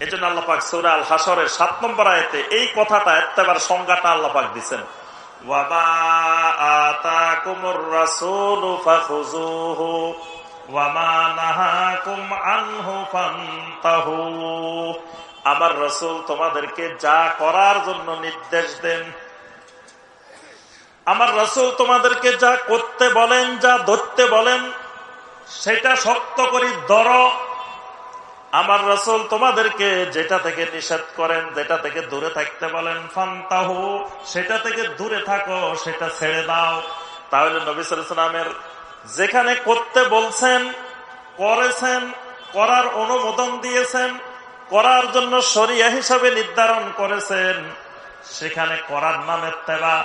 A: আল্লাপাক সৌরাল হাসরের সাত নম্বর আয়তে এই কথাটা এত্তেবার সংজ্ঞাটা আল্লাপাক দিচ্ছেন আমার রসুল তোমাদেরকে যা করার জন্য নির্দেশ দেন, আমার রসুল তোমাদেরকে যা করতে বলেন, যা ধরতে বলেন, সেটা শক্ত করি দর আমার রসুল তোমাদেরকে যেটা থেকে নিষেধ করেন, যেটা থেকে দূরে থাকতে বলেন, ফান্তাহু, সেটা থেকে দূরে থাকো, সেটা ছেড়ে দাও। তাহলে নবিসামের যেখানে করতে বলছেন, করেছেন, করার অনুমোদন দিয়েছেন, করার জন্য সরিয়া হিসাবে নির্ধারণ করেছেন, সেখানে করার নামের তেবা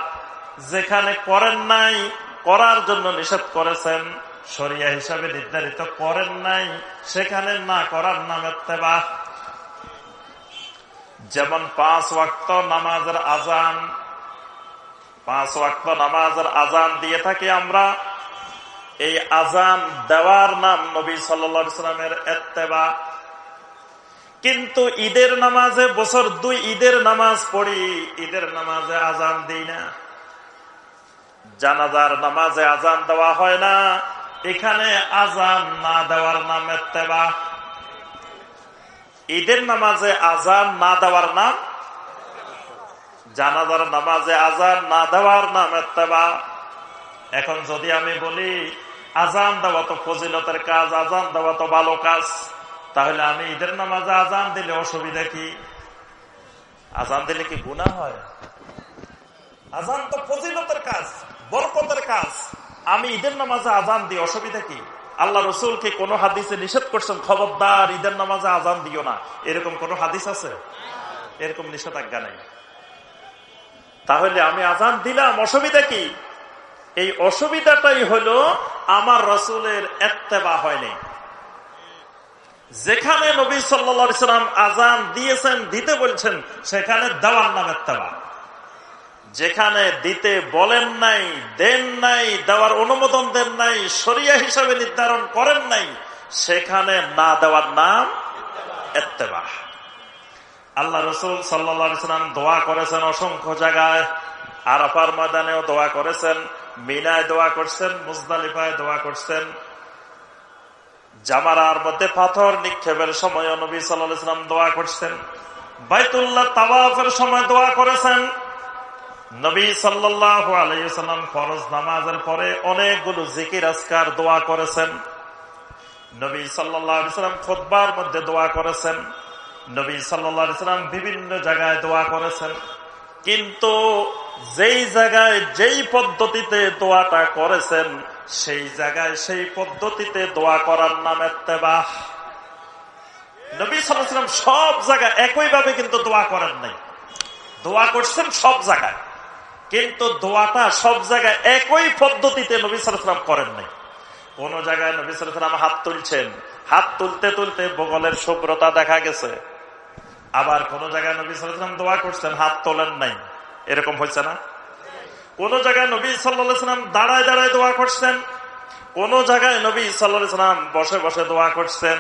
A: যেখানে করেন নাই, করার জন্য নিষেধ করেছেন। সরিয়া হিসাবে নির্ধারিত করেন নাই, সেখানে না করার নামে তেবা। যেমন পাঁচ ওয়াক্ত নামাজের আজান, পাঁচ ওয়াক্ত নামাজের আজান দিয়ে থাকি আমরা, এই আজান দেওয়ার নাম নবী সাল্লামের এত্তেবা। কিন্তু ঈদের নামাজে বছর দুই ঈদের নামাজ পড়ি, ঈদের নামাজে আজান দিই না। জানাজার নামাজে আজান দেওয়া হয় না। এখানে আজান না দেওয়ার নাম এত্তেবা। ঈদের নামাজে আজান না দেওয়ার নাম? জানাজার নামাজে আজান না দেওয়ার নাম এত্তেবা। এখন যদি আমি বলি, আজান দেওয়া তো ফজিলতের কাজ, আজান দেওয়া তো ভালো কাজ, তাহলে আমি ঈদের নামাজে আজান দিলে অসুবিধা কি? আজান দিলে কি গুণা হয়? আজান তো ফজিলতের কাজ, বরকতের কাজ। আমি ঈদের নামাজে আজান দিই, অসুবিধা কি? আল্লাহ রসুলকে কোন হাদিসে নিষেধ করছেন? খবরদার, ঈদের নামাজে আজান দিও না। এরকম কোন হাদিস আছে? এরকম নিষেধাজ্ঞা নেই। তাহলে আমি আজান দিলাম, অসুবিধা কি? এই অসুবিধাটাই হলো আমার রসুলের এত্তেবা হয়নি। যেখানে নবী সাল্লাম আজান দিয়েছেন, দিতে বলছেন, সেখানে দেওয়ার নাম এত্তেবা। যেখানে দিতে বলেন নাই, দেন নাই, দেওয়ার অনুমোদন দেন নাই সরিয়া হিসাবে নির্ধারণ করেন নাই, সেখানে না দেওয়ার নাম এত্তেবা আল্লাহ রসুল সাল্লাম দোয়া করেছেন অসংখ্য জায়গায়। আরাফার ময়দানেও দোয়া করেছেন, মিনায় দোয়া করছেন, মুজদালিফায় দোয়া করছেন। জামারার মধ্যে পাথর নিক্ষেপের সময় নবী সাল্লাম দোয়া করছেন। বাইতুল্লাহ তাওয়াফের সময় দোয়া করেছেন। নবী সাল্লাহ আলাইসাল্লাম ফরজ নামাজের পরে অনেকগুলো জিকির, আজকার দোয়া করেছেন। নবী সাল্লাম খোদবার মধ্যে দোয়া করেছেন। নবী সাল্লাম বিভিন্ন জায়গায় দোয়া করেছেন। কিন্তু যেই জায়গায় যেই পদ্ধতিতে দোয়াটা করেছেন, সেই জায়গায় সেই পদ্ধতিতে দোয়া করার নাম এত্তেবাহ। নবী সাল্লাম সব জায়গায় একইভাবে কিন্তু দোয়া করেন নাই। দোয়া করছেন সব জায়গায়। কিন্তু দোয়াটা সব জায়গায় একই পদ্ধতিতে নবী সালাম করেন নাই। কোন জায়গায় নবী সালাম হাত তুলছেন। হাত তুলতে তুলতে বগলের শুভ্রতা দেখা গেছে। আবার কোন জায়গায় নবী সালাম দোয়া করছেন, হাত তোলেন নাই। এরকম হয়েছে না? কোন জায়গায় নবী সাল্লাম দাঁড়ায় দাঁড়ায় দোয়া করছেন। কোন জায়গায় নবী সাল্লাম বসে বসে দোয়া করছেন।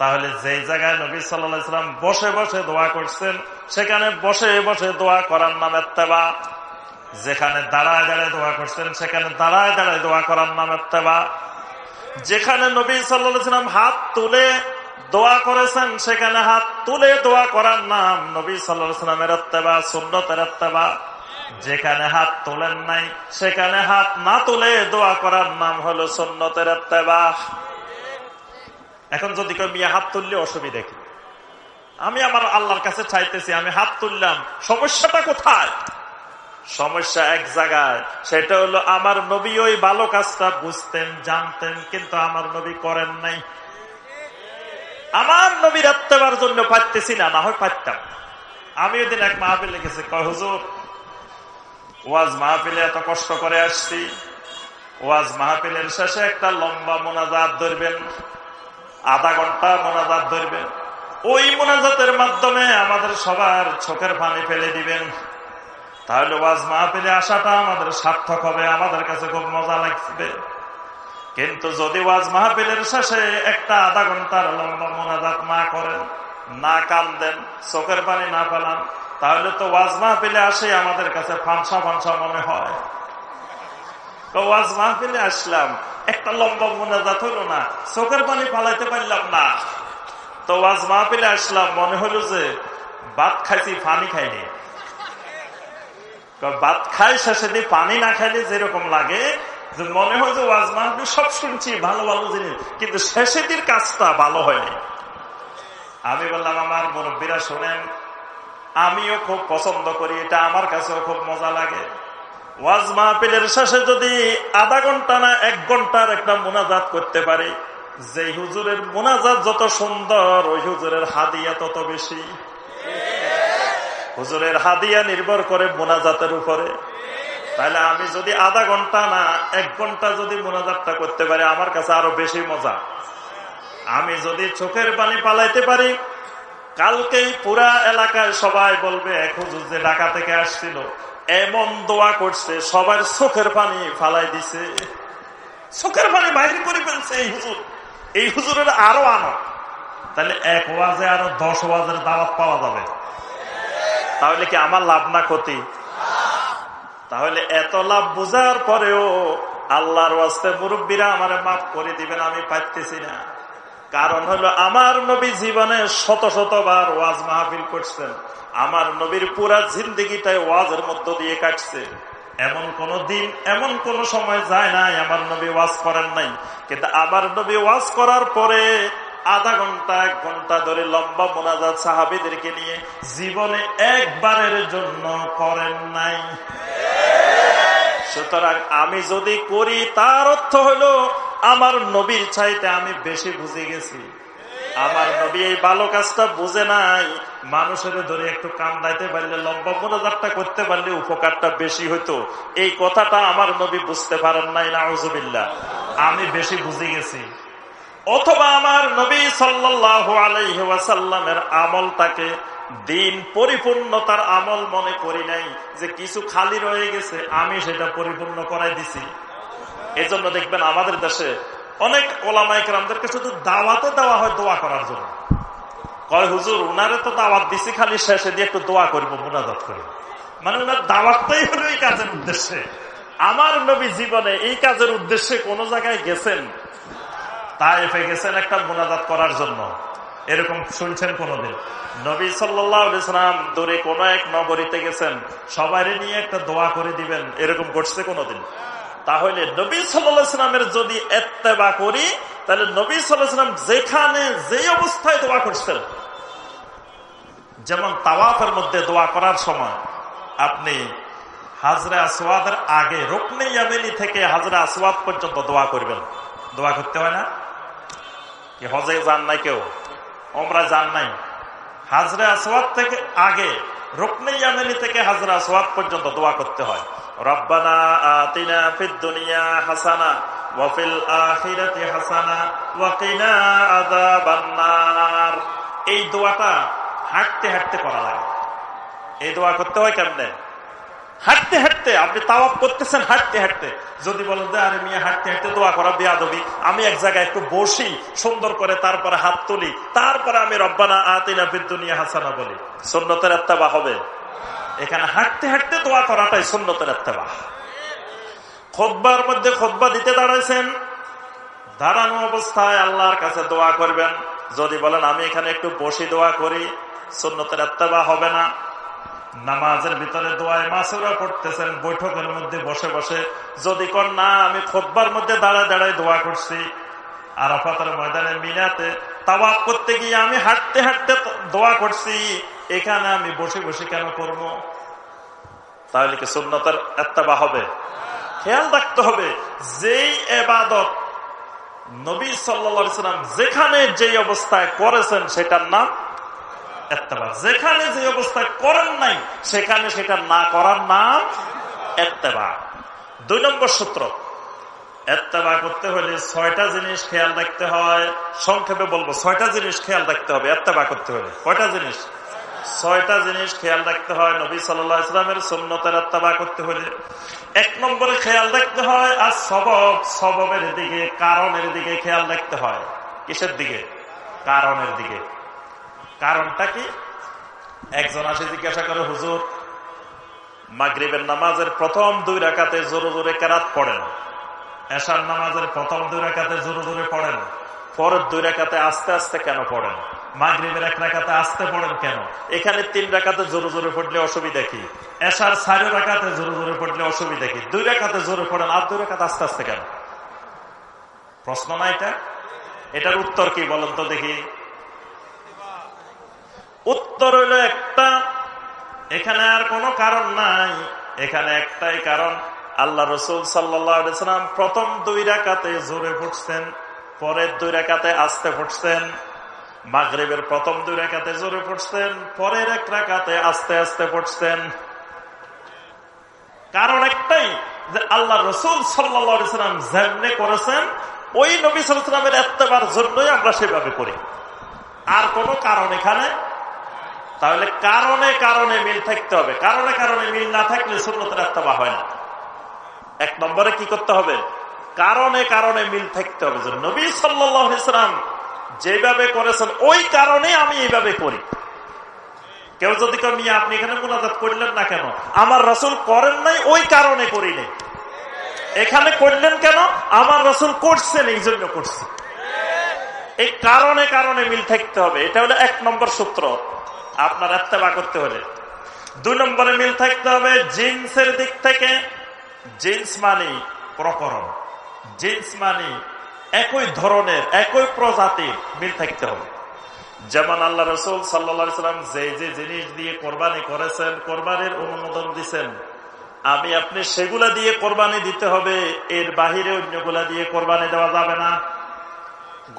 A: তাহলে যে জায়গায় নবী সাল্লাম বসে বসে দোয়া করছেন, সেখানে বসে বসে দোয়া করার নাম এত্তেবা। যেখানে দাঁড়ায় দাঁড়ায় দোয়া করছেন, সেখানে দাঁড়ায় দাঁড়ায় দোয়া করার নাম এত্তেবা। যেখানে নবী সাল্লাম হাত তুলে দোয়া করেছেন, সেখানে হাত তুলে দোয়া করার নাম নবী সাল্লামের এত্তেবা, সুন্নতের এত্তেবা। যেখানে হাত তোলেন নাই, সেখানে হাত না তুলে দোয়া করার নাম হলো সুন্নতের এত্তেবা। এখন যদি কেউ মিয়া হাত তুললে অসুবিধা কি? আমি আমার আল্লাহর কাছে চাইতেছি, আমি হাত তুললাম, সমস্যাটা কোথায়? সমস্যা এক জায়গায়, সেটা হলো আমার নবী ওই ভালো কাজটা বুঝতেন, জানতেন, কিন্তু আমার নবী করেন নাই। আমার নবী রাত্রেবার জন্য পারতেছি না না হয় পারতাম। আমি ওই দিন এক মাহফিলে গেছি, কয়, হুজুর, ওয়াজ মাহফিলে এত কষ্ট করে আসছি। ওয়াজ মাহফিলের শেষে একটা লম্বা মোনাজাত ধরবেন। আধা ঘণ্টা মোনাজাত ধরবেন। ওই মোনাজাতের মাধ্যমে আমাদের সবার চোখের পানি ফেলে দিবেন। তাহলে ওয়াজ মাহফিলে আসাটা আমাদের সার্থক হবে, আমাদের কাছে খুব মজা লাগবে। কিন্তু যদি ওয়াজ মাহফিলের শেষে একটা আধা ঘণ্টার লম্বা মোনাজাত না করেন, না কান্দেন, চোখের পানি না ফেলান, তাহলে তো ওয়াজ মাহফিলে আসে আমাদের কাছে ফানসা ফানসা মনে হয়। তো ওয়াজ মাহফিলে আসলাম একটা লম্বা মোনাজাত হইল না। চোখের পানি ফালাইতে পারলাম না। তো ওয়াজ মাহফিলে আসলাম, মনে হলো যে ভাত খাইছি, পানি খাইনি। ভাত খাই, শেষে দিয়ে পানি না খাইলে যেরকম লাগে, যে মনে হয় যে ওয়াজ মাহফিল সব শুনছি, ভালো ভালো জিনিস, কিন্তু শেষে দিন কাজটা ভালো হয়নি। আমি বললাম, আমার মুরব্বীরা শোনেন, আমিও খুব পছন্দ করি, এটা আমার কাছেও খুব মজা লাগে। ওয়াজ মাহফিলের শেষে যদি আধা ঘণ্টা না এক ঘণ্টার একটা মোনাজাত করতে পারি যে হুজুরের মোনাজাত যত সুন্দর, ওই হুজুরের হাদিয়া তত বেশি। হুজুরের হাদিয়া নির্ভর করে মোনাজাতের উপরে। তাহলে আমি যদি আধা ঘণ্টা না, এক ঘণ্টা যদি মোনাজাতটা করতে পারি, আমার কাছে আরও বেশি মজা। আমি যদি চোখের পানি পালাইতে পারি, কালকেই পুরা এলাকায় সবাই বলবে, এক হুজুর যে ঢাকা থেকে আসছিল। এমন দোয়া করছে, সবার চোখের পানি ফালাই দিছে। চোখের পানি বাইরে করে ফেলছে এই হুজুর। এই হুজুরের আরও আনো তাহলে এক ওয়াজে আরও দশ ওয়াজের দাওয়াত পাওয়া যাবে। তাহলে কি আমার লাভ না ক্ষতি? তাহলে এত লাভ বোঝার পরেও আল্লাহর মুরব্বীরা আমার মাফ করে দিবেন, আমি পাইতেছি না। কারণ হলো আমার নবী জীবনে শত শতবার ওয়াজ মাহফিল করছেন। আমার নবীর পুরা জিন্দিগিটাই ওয়াজের মধ্য দিয়ে কাটছে। এমন কোন দিন, এমন কোন সময় যায় নাই আমার নবী ওয়াজ করেন নাই। কিন্তু আমার নবী ওয়াজ করার পরে আধা ঘণ্টা, এক ঘণ্টা ধরে লম্বা মোনাজাত সাহাবিদেরকে নিয়ে জীবনে একবারের জন্য করেন নাই। সুতরাং আমি যদি করি, তার অর্থ হলো আমার নবীর চাইতে আমি বেশি বুঝে গেছি। আমার নবী এই ভালো কাজটা বুঝে নাই। মানুষের ধরে একটু কান্দাইতে পারলে, লম্বা মোনাজাতটা করতে পারলে উপকারটা বেশি হইতো। এই কথাটা আমার নবী বুঝতে পারেন নাই নাউজুবিল্লা আমি বেশি বুঝে গেছি। অথবা আমার নবী সাল্লাহ আলাইসাল্লামের আমলটাকে দিন পরিপূর্ণতার আমল মনে করি নাই যে কিছু খালি রয়ে গেছে, আমি সেটা পরিপূর্ণ করাই দিছি। এজন্য দেখবেন আমাদের দেশে অনেক ওলামাইকরামদেরকে শুধু দাওয়াতে দেওয়া হয় দোয়া করার জন্য। কয়, হুজুর, উনারে তো দাওয়াত দিছি, খালি শেষে দিয়ে একটু দোয়া করব, মোনাজাত করি মানে উনার দাওয়াতটাই হলো এই কাজের উদ্দেশ্যে। আমার নবী জীবনে এই কাজের উদ্দেশ্যে কোন জায়গায় গেছেন? তাইফে গেছেন একটা মোনাজাত করার জন্য। এরকম শুনছেন কোনদিন? নবী সাল্লাম দূরে কোন এক নগরীতে গেছেন। সবাই নিয়ে একটা দোয়া করে দিবেন। এরকম করছে কোনদিন? তাহলে নবী সাল্লামের যদি এত্তেবা করি, তাহলে নবী সাল্লাম যেখানে যে অবস্থায় দোয়া করছেন, যেমন তাওয়াফের মধ্যে দোয়া করার সময়, আপনি হাজরা আসওয়াদের আগে রুকনে ইয়ামেনি থেকে হাজরা আসওয়াদ পর্যন্ত দোয়া করবেন। দোয়া করতে হয় না? কি হজে যান নাই কেউ? ওমরা যান নাই? হাজরা আসওয়াদ থেকে আগে, রুকনে ইয়ামেনি থেকে হাজরা আসওয়াদ পর্যন্ত দোয়া করতে হয়। রব্বানা দুনিয়া হাসানা এই দোয়াটা হাঁটতে হাঁটতে করা লাগে। এই দোয়া করতে হয় হাঁটতে হাঁটতে, আপনি তাওয়াপ করতেছেন হাঁটতে হাঁটতে। যদি বলেন যে আরে মিয়া, হাঁটতে হাঁটতে দোয়া করা বেয়া দবি আমি এক জায়গায় একটু বসি, সুন্দর করে তারপরে হাত তুলি। তারপরে আমি রব্বানা আতিনা বিদ্যুনিয়া হাসানা বলি। সুন্নতের এত্তাবা হবে। এখানে হাঁটতে হাঁটতে দোয়া করাটাই সুন্নতের এত্তাবা খোদ্বার মধ্যে খোদ্বা দিতে দাঁড়াইছেন। দাঁড়ানো অবস্থায় আল্লাহর কাছে দোয়া করবেন। যদি বলেন, আমি এখানে একটু বসি দোয়া করি, সুন্নতের এত্তাবা হবে না। নামাজের ভিতরে দোয়ায় মাসুরা করতেছেন বৈঠকের মধ্যে বসে বসে। যদি কর না, আমি খোদ্বার মধ্যে দাঁড়ায় দাঁড়ায় দোয়া করছি। আরাফাতের ময়দানে মিনাতে তাওয়াপ করতে গিয়ে আমি হাঁটতে হাঁটতে দোয়া করছি। এখানে আমি বসে বসে কেন করব? তাহলে কি সুন্নতের এত্তাবা হবে? খেয়াল রাখতে হবে, যেই এবাদত নবী সাল্লাম যেখানে যেই অবস্থায় করেছেন সেটার নাম যেখানে যে অবস্থায় করেন নাই, সেখানে সেটা না করার নাম এত্তেবা। দুই নম্বর সূত্র, এত্তেবা করতে হলে ছয়টা জিনিস খেয়াল রাখতে হয়। সংক্ষেপে বলব, ছয়টা জিনিস খেয়াল রাখতে হবে এত্তেবা করতে হলে। কয়টা জিনিস? ছয়টা জিনিস খেয়াল রাখতে হয়, নবী সাল্লাহ ইসলামের সুন্নতের এত্তেবা করতে হলে। এক নম্বরে খেয়াল রাখতে হয়, আর সবব, সববের দিকে, কারণের দিকে খেয়াল রাখতে হয়। কিসের দিকে? কারণের দিকে। কারণটা কি? একজন আসে জিজ্ঞাসা করে, হুজুর, মাগরিবের নামাজের প্রথম দুই রাকাতে জোরে জোরে কেরাত পড়েন। এশার নামাজের প্রথম দুই রেখাতে জোরে জোরে পড়েন। পরের দুই রেখাতে আস্তে আস্তে কেন পড়েন? মাগরীবের এক রেখাতে আসতে পড়েন কেন? এখানে তিন রেখাতে জোরে জোরে পড়লে অসুবিধা কি? এশার চারি রেখাতে জোরে জোরে পড়লে অসুবিধা কি? দুই রেখাতে জোরে পড়েন আর দুই রেখাতে আস্তে আস্তে কেন? প্রশ্ন না এটা? এটার উত্তর কি বলেন তো দেখি। উত্তর হইল একটা। এখানে আর কোনো কারণ নাই। এখানে একটাই কারণ আল্লাহ রসুল সাল্লাম প্রথম দুই রাকাতে জোরে ফুটছেন পরের দুই রাকাতে আসতে ফুটছেন মাগরীবের প্রথম দুই রেখাতে জোরে পড়ছেন, পরের এক রাকাতে আস্তে আস্তে পড়ছেন। কারণ একটাই যে আল্লাহ রসুল সাল্লাম যেমনে করেছেন, ওই নবী সালামের এত্তেবার জন্যই আমরা সেভাবে করি। আর কোনো কারণ এখানে? তাহলে কারণে কারণে মিল থাকতে হবে। কারণে কারণে মিল না থাকলে সুন্নতের এত্তেবা হয় না। এক নম্বরে কি করতে হবে? কারণে কারণে মিল থাকতে হবে। যে নবী সাল্লাম যেভাবে করেছেন, ওই কারণে আমি এইভাবে করি। কেউ যদি মিয়া, আপনি এখানে মোনাজাত করলেন না কেন? আমার রসুল করেন নাই, ওই কারণে করি নাই। এখানে করলেন কেন? আমার রসুল করছেন এই জন্য করছে। এই কারণে কারণে মিল থাকতে হবে। এটা হলো এক নম্বর সূত্র আপনার এত্তেবা করতে হলে। দুই নম্বরে মিল থাকতে হবে জিন্সের দিক থেকে। জিন্স মানি প্রকরণ। জিন্স মানি একই ধরনের, একই প্রজাতির মিল থাকতে হবে। যেমন আল্লাহ রসুল সাল্লাম যে যে জিনিস দিয়ে কোরবানি করেছেন, কোরবানির অনুমোদন দিচ্ছেন আমি আপনি সেগুলা দিয়ে কোরবানি দিতে হবে, এর বাহিরে অন্যগুলা দিয়ে কোরবানি দেওয়া যাবে না।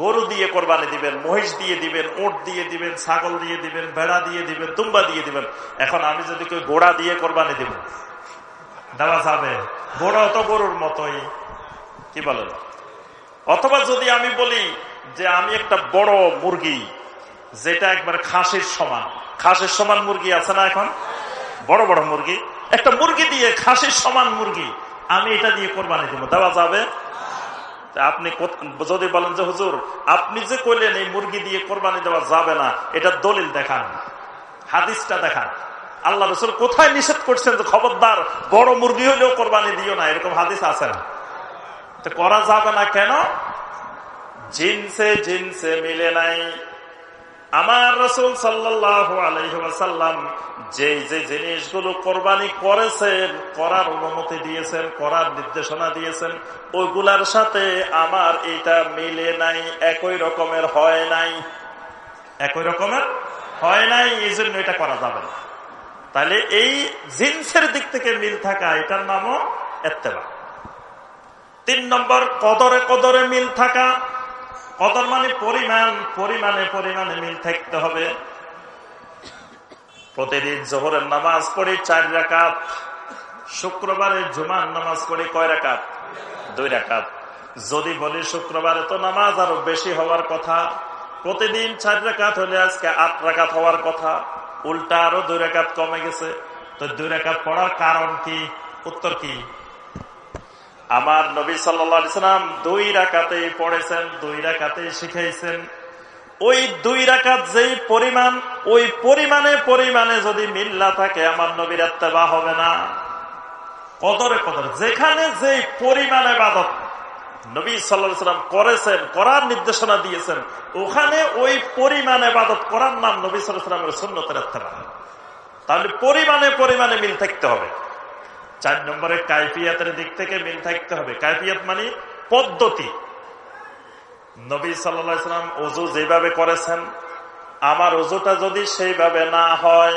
A: গরু দিয়ে কোরবানি দিবেন, মহিষ দিয়ে দিবেন, ওট দিয়ে দিবেন, ছাগল দিয়ে দিবেন, ভেড়া দিয়ে দিবেন তুম্বা দিয়ে দিবেন। এখন আমি যদি কেউ গোড়া দিয়ে কোরবানি দিব, দেওয়া যাবে। গোড়া তো গরুর মতোই, কি বলেন? অথবা যদি আমি বলি যে আমি একটা বড় মুরগি, যেটা একবার খাসির সমান। খাসির সমান মুরগি আছে না এখন? বড় বড় মুরগি। একটা মুরগি দিয়ে খাসির সমান মুরগি, আমি এটা দিয়ে কোরবানি দিব। দেওয়া যাবে? আপনি যদি বলেন যে, হুজুর, আপনি যে করলেন এই মুরগি দিয়ে কোরবানি দেওয়া যাবে না, এটা দলিল দেখান, হাদিসটা দেখান। আল্লাহ রসুল কোথায় নিষেধ করছেন যে, খবরদার, বড় মুরগি হলেও কোরবানি দিও না? এরকম হাদিস আছে না? তো করা যাবে না কেন? জিনসে জিনসে মিলে নাই। আমার রসুল সাল্লাম যে যে জিনিসগুলো কোরবানি করেছেন, করার অনুমতি দিয়েছেন, করার নির্দেশনা দিয়েছেন ওইগুলার সাথে আমার এটা মিলে নাই, একই রকমের হয় নাই। একই রকমের হয় নাই এই জন্য এটা করা যাবে না। তাহলে এই জিন্সের দিক থেকে মিল থাকা, এটার নামও এত্তেবা। তিন নম্বর, কদরে কদরে মিল থাকা। কদর মানে পরিমাণ, পরিমাণে পরিমাণে মিল থাকতে হবে। প্রতিদিন জোহরের নামাজ পড়ি চার রাকাত, শুক্রবারে জুমার নামাজ পড়ি কয় রাকাত? দুই রাকাত। যদি বলি শুক্রবারে তো নামাজ আরও বেশি হওয়ার কথা, প্রতিদিন চার রাকাত হলে আজকে আট রাকাত হওয়ার কথা, উল্টা আরও দুই রেখাত কমে গেছে। তো দুই রেখাত পড়ার কারণ কি? উত্তর কি? আমার নবী সাল্লা সাল্লাম দুই রাকাতে পড়েছেন, দুই রাকাতে শিখাইছেন। ওই দুই রাকাত যেই পরিমাণ, ওই পরিমাণে পরিমাণে যদি মিল্লা থাকে, আমার নবীর এত্তেবা হবে না। কদরে কদর, যেখানে যেই পরিমাণে বাদত নবী সাল্লাম করেছেন, করার নির্দেশনা দিয়েছেন, ওখানে ওই পরিমাণে বাদত করার নাম নবী সাল্লামের সুন্নতের এত্তেবা তাহলে পরিমাণে পরিমাণে মিল থাকতে হবে। চার নম্বরে কাইফিয়াতের দিক থেকে মিল থাকতে হবে। কাইফিয়াত মানে পদ্ধতি। নবী সাল্লাম অজু যেভাবে করেছেন, আমার অজুটা যদি সেইভাবে না হয়,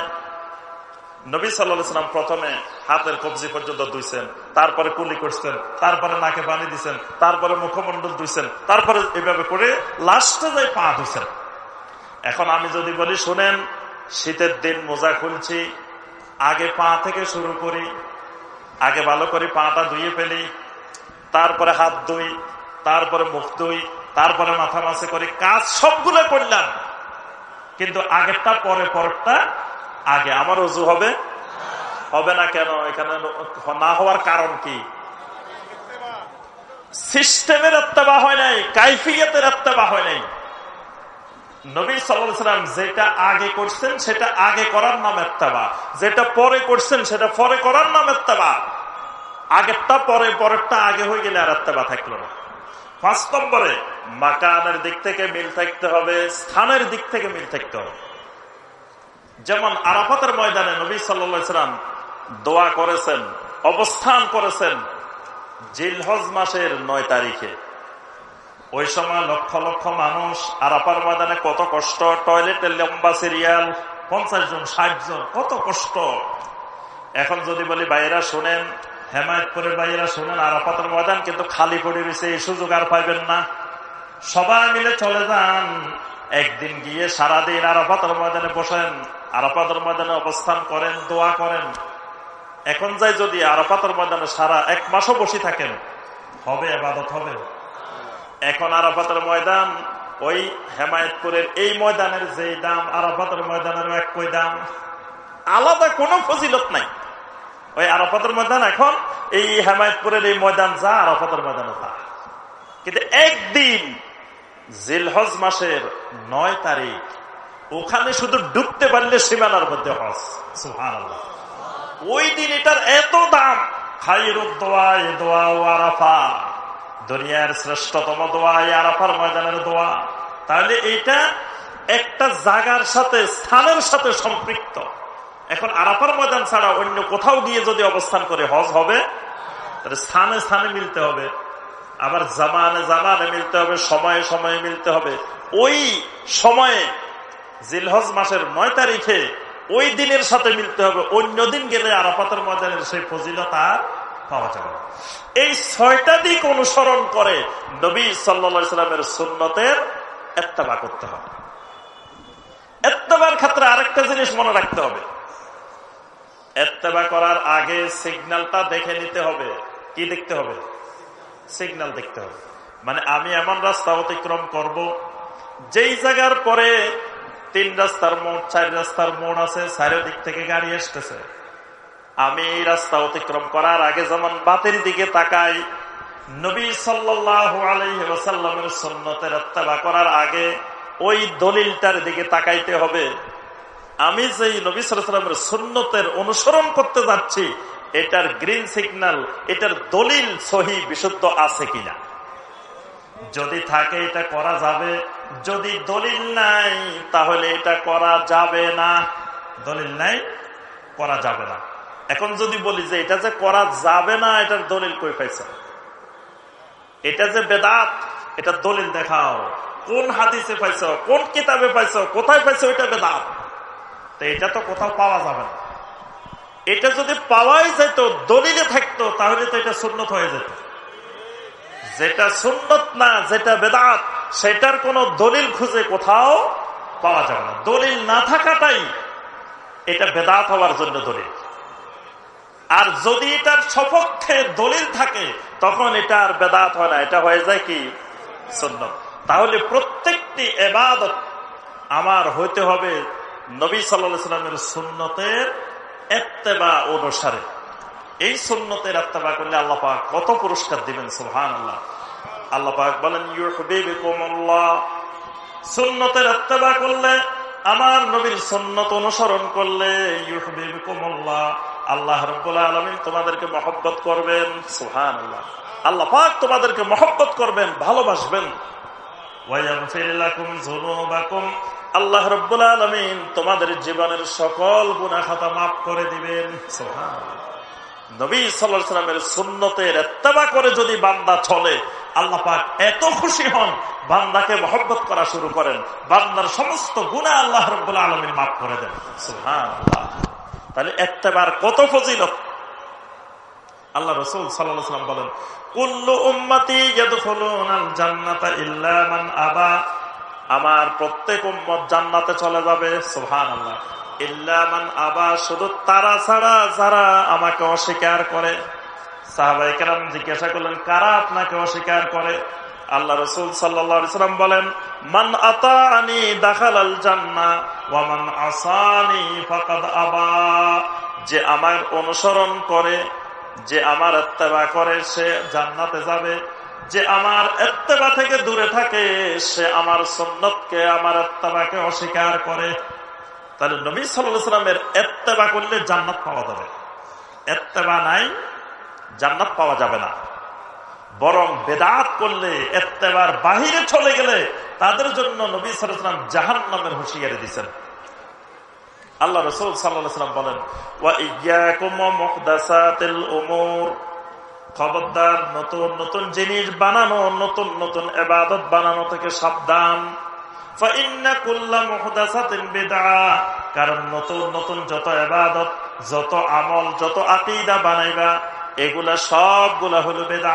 A: নবী সাল্লাম প্রথমে হাতের কবজি পর্যন্ত দুইছেন তারপরে কুলি করছেন, তারপরে নাকে পানি দিচ্ছেন তারপরে মুখমন্ডল দুইছেন তারপরে এইভাবে করে লাস্টে যাই পা ধুইছেন। এখন আমি যদি বলি, শুনেন, শীতের দিন মোজা খুলছি, আগে পা থেকে শুরু করি আগে ভালো করে পাটা ধুয়ে ফেলি, তারপরে হাত ধুই, তারপরে মুখ ধুই, তারপরে মাথা মাছে করি, কাজ সবগুলো করলাম। কিন্তু আগেরটা পরে পরেরটা, আগে আমার উজু হবে? হবে না কেন? এখানে না হওয়ার কারণ কি? সিস্টেমের আত্মাবা হয় নাই, কাইফিয়তের আত্মাবা হয় নাই। নবী সাল্লাম যেটা আগে করছেন, সেটা আগে করার নাম এত্তাবা। যেটা পরে করছেন, সেটা পরে করার নাম এত্তাবা। আগেরটা পরে, পরেরটা আগে হয়ে গেলে আর এত্তেবা থাকল না। পাঁচ নম্বরে, মাকানের দিক থেকে মিল থাকতে হবে, স্থানের দিক থেকে মিল থাকতে হবে। যেমন আরাফাতের ময়দানে নবী সাল্লাম দোয়া করেছেন, অবস্থান করেছেন, জিলহজ মাসের নয় তারিখে। ওই সময় লক্ষ লক্ষ মানুষ আরাফার ময়দানে কত কষ্ট টয়লেটের লম্বা সিরিয়াল, পঞ্চাশ জন, ষাট জন, কত কষ্ট। এখন যদি বলি বাইরা শোনেন, হেমায়তপুরের বাইরা শোনেন, আরাফাতের ময়দান কিন্তু খালি পড়ে রয়েছে, এই সুযোগ আর পাইবেন না। সবাই মিলে চলে যান। একদিন গিয়ে সারাদিন আরাফাতের ময়দানে বসেন, আরাফাতের ময়দানে অবস্থান করেন, দোয়া করেন। এখন যাই যদি আরাফাতের ময়দানে সারা এক মাসও বসে থাকেন, হবে আবাদত হবে। এখন আরাফাতের ময়দান, ওই হেমায়তপুরের এই ময়দানের যে দাম, আরাফাতের ময়দানের একই দাম? আলাদা কোনো ফজিলত নাই। ওই আরাফাতের ময়দান এখন, এই হেমায়তপুরের এই ময়দান যা, আরাফাতের ময়দানে তা। কিন্তু একদিন, জিলহজ মাসের নয় তারিখ, ওখানে শুধু ডুবতে পারলে সীমানার মধ্যে হস ওই দিন এটার এত দাম খাই খাইরুদ দোয়া, এ দোয়া আরাফা দুনিয়ার শ্রেষ্ঠতম দোয়া এই আরাফার ময়দানের দোয়া। তাহলে এইটা একটা জাগার সাথে, স্থানের সাথে সম্পৃক্ত। এখন আরাফার ময়দান ছাড়া অন্য কোথাও গিয়ে যদি অবস্থান করে হজ হবে, তাহলে স্থানে স্থানে মিলতে হবে। আবার জামানে জামানে মিলতে হবে, সময়ে সময়ে মিলতে হবে। ওই সময়ে, জিলহজ মাসের নয় তারিখে ওই দিনের সাথে মিলতে হবে। অন্য দিন গেলে আরাফাতের ময়দানের সেই ফজিলত আর পাওয়া যাবে। এই ছয়টা দিক অনুসরণ করে নবী সাল্লা সাল্লামের সুন্নতের এত্তাবা করতে হবে। এত্তাবার ক্ষেত্রে আরেকটা জিনিস মনে রাখতে হবে। এত্তেবা করার আগে সিগন্যালটা দেখে নিতে হবে। কি দেখতে হবে? সিগন্যাল দেখতে হবে। মানে আমি এমন রাস্তা অতিক্রম করব, যেই জায়গার পরে তিন রাস্তার মোড়, চার রাস্তার মোড় আছে চারিদিক থেকে গাড়ি আসতেছে। আমি রাস্তা অতিক্রম করার আগে যেমন বাতের দিকে তাকাই, নবী সাল্লাহ আলহিমের সন্ন্যতের এত্তেবা করার আগে ওই দলিলটার দিকে তাকাইতে হবে। আমি যেই নবী সালামের সুন্নতের অনুসরণ করতে যাচ্ছি, এটার গ্রিন সিগন্যাল, এটার দলিল সহি, বিশুদ্ধ আছে কিনা? যদি থাকে এটা করা যাবে, যদি দলিল নাই তাহলে এটা করা যাবে না। দলিল নাই, করা যাবে না। এখন যদি বলি যে এটা যে করা যাবে না, এটার দলিল কই পাইছে? এটা যে বেদাত, এটা দলিল দেখাও। কোন হাদিসে পাইছ, কোন কিতাবে পাইছ, কোথায় পাইছো, এটা বেদাত। তো এটা তো কোথাও পাওয়া যাবে না। এটা যদি পাওয়াই যেত দলিলে থাকতো, তাহলে তো এটা সুন্নত হয়ে যেত। যেটা সুন্নত না, যেটা বেদাত, সেটার কোন দলিল খুঁজে কোথাও পাওয়া যাবে না। দলিল না থাকাটাই এটা বেদাত হওয়ার জন্য দলিল। আর যদি এটার সপক্ষে দলিল থাকে, তখন এটা আর বেদাত হয় না। এটা হয়ে যায় কি? সুন্নত। তাহলে প্রত্যেকটি এবাদত আমার হইতে হবে নবী সাল্লামের সুন্নতের এত্তেবা অনুসারে। এই সুন্নতের এত্তেবা করলে আল্লাপাক কত পুরস্কার দিবেন সুহান আল্লাহ আল্লাপাক বলেন সুন্নতের এত্তেবা করলে, আমার নবীর সুন্নত অনুসরণ করলে, ইউহবিবকুমুল্লাহ। আল্লাহ রব্বুল্লাহ আলমিন তোমাদেরকে মহব্বত করবেন। সুহান আল্লাহ আল্লাহ পাক তোমাদেরকে মহব্বত করবেন, ভালোবাসবেন। আল্লাহ রব্বুল আলমিন তোমাদের জীবনের সকল গুণা খাতা মাফ করে দিবেন। নবী সাল্লামের সুন্নতের এত্তেবা করে যদি বান্দা চলে, আল্লাহ পাক এত খুশি হন, বান্দাকে মহব্বত করা শুরু করেন। বান্দার সমস্ত গুণা আল্লাহ রব্বুল আলমিন মাফ করে দেন। তাহলে এত্তেবার কত ফজিলত? আল্লাহ রসুল সাল্লাম বলেন আমার প্রত্যেক উম্মত জান্নাতে চলে যাবে সোহান আল্লাহ ইল্লামান আবা, শুধু তারা ছাড়া যারা আমাকে অস্বীকার করে। সাহাবাইকেরাম জিজ্ঞাসা করলেন, কারা আপনাকে অস্বীকার করে? আল্লাহ রসুল সাল্লাম বলেন, মান আতানি দাখাল আল জান্না আসানি ফাকাদ আবা। যে আমার অনুসরণ করে, যে আমার এত্তেবা করে, সে জান্নাতে যাবে। যে আমার এত্তেবা থেকে দূরে থাকে, সে আমার সন্ন্যতকে আমার এত্তেবাকে অস্বীকার করে। তাহলে নবী সাল্লামের এত্তেবা করলে জান্নাত পাওয়া যাবে। এত্তেবা নাই, জান্নাত পাওয়া যাবে না। বরং বেদাত করলে এত্তেবার বাহিরে চলে গেলে তাদের জন্য নবী সালাম জাহান নামের হুঁশিয়ারি দিচ্ছেন আল্লাহ রসুল সাল্লাম বলেন খবরদার, নতুন নতুন জিনিস বানানো, নতুন নতুন এবাদত বানানো থেকে সাবধান। কারণ নতুন নতুন যত এবাদত যত আমল, যত আকিদা বানাইবা, এগুলা সবগুলা হলো বেদা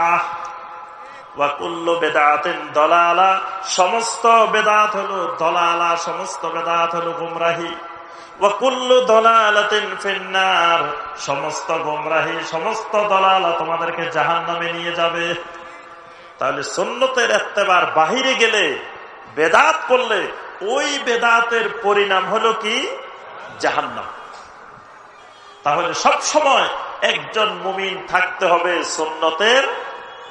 A: ওয়াকুল্ল বেদাতেন দলালা, সমস্ত বেদাত হলো দলালা, সমস্ত বেদাত হলো গুমরাহি। ওয়াকুল্ল দলালাতেন ফেন্নার, সমস্ত গুমরাহি, সমস্ত দলালা তোমাদেরকে জাহান নামে নিয়ে যাবে। তাহলে সন্ন্যতের এত্তেবার বাহিরে গেলে বেদাত করলে ওই বেদাতের পরিণাম হলো কি? জাহান্নাম। তাহলে সব সময় একজন মুমিন থাকতে হবে সুন্নতের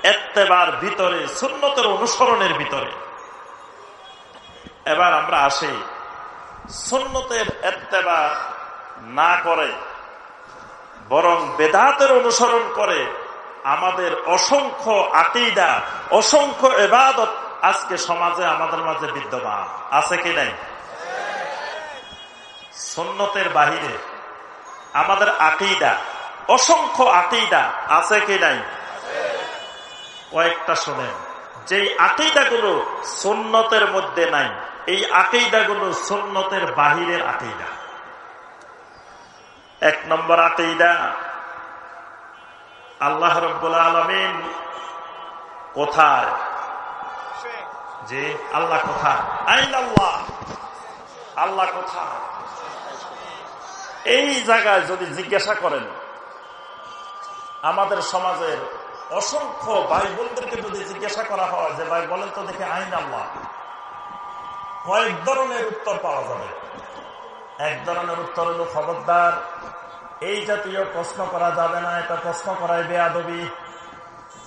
A: এত্তেবার ভিতরে, সুন্নতের অনুসরণের ভিতরে। এবার আমরা আসি, সুন্নতের এত্তেবার না করে, বরং বেদাতের অনুসরণ করে আমাদের অসংখ্য আকিদা, অসংখ্য এবাদত আজকে সমাজে আমাদের মাঝে বিদ্যমান। আছে কি নাই? সন্ন্যতের বাহিরে আমাদের আকিদা, অসংখ্য আকিদা আছে কি নাই? কয়েকটা শোনেন। যে আকিদাগুলো সুন্নতের মধ্যে নাই, এই আকিদাগুলো সুন্নতের বাহিরের আকিদা। এক নম্বর আকিদা, আল্লাহ রব্বুল আলমিন কোথায়? যে আল্লাহ কোথায়? আইন আল্লাহ। আল্লাহ কোথায়? এই জায়গায় যদি জিজ্ঞাসা করেন, আমাদের সমাজের অসংখ্য ভাই বোনদেরকে যদি জিজ্ঞাসা করা হয় যে, ভাই, বলেন তো দেখে আইন আল্লাহ। কয়েক ধরনের উত্তর পাওয়া যাবে। এক ধরনের উত্তর হল, খবরদার, এই জাতীয় প্রশ্ন করা যাবে না, এটা প্রশ্ন করায় বেয়াদবি।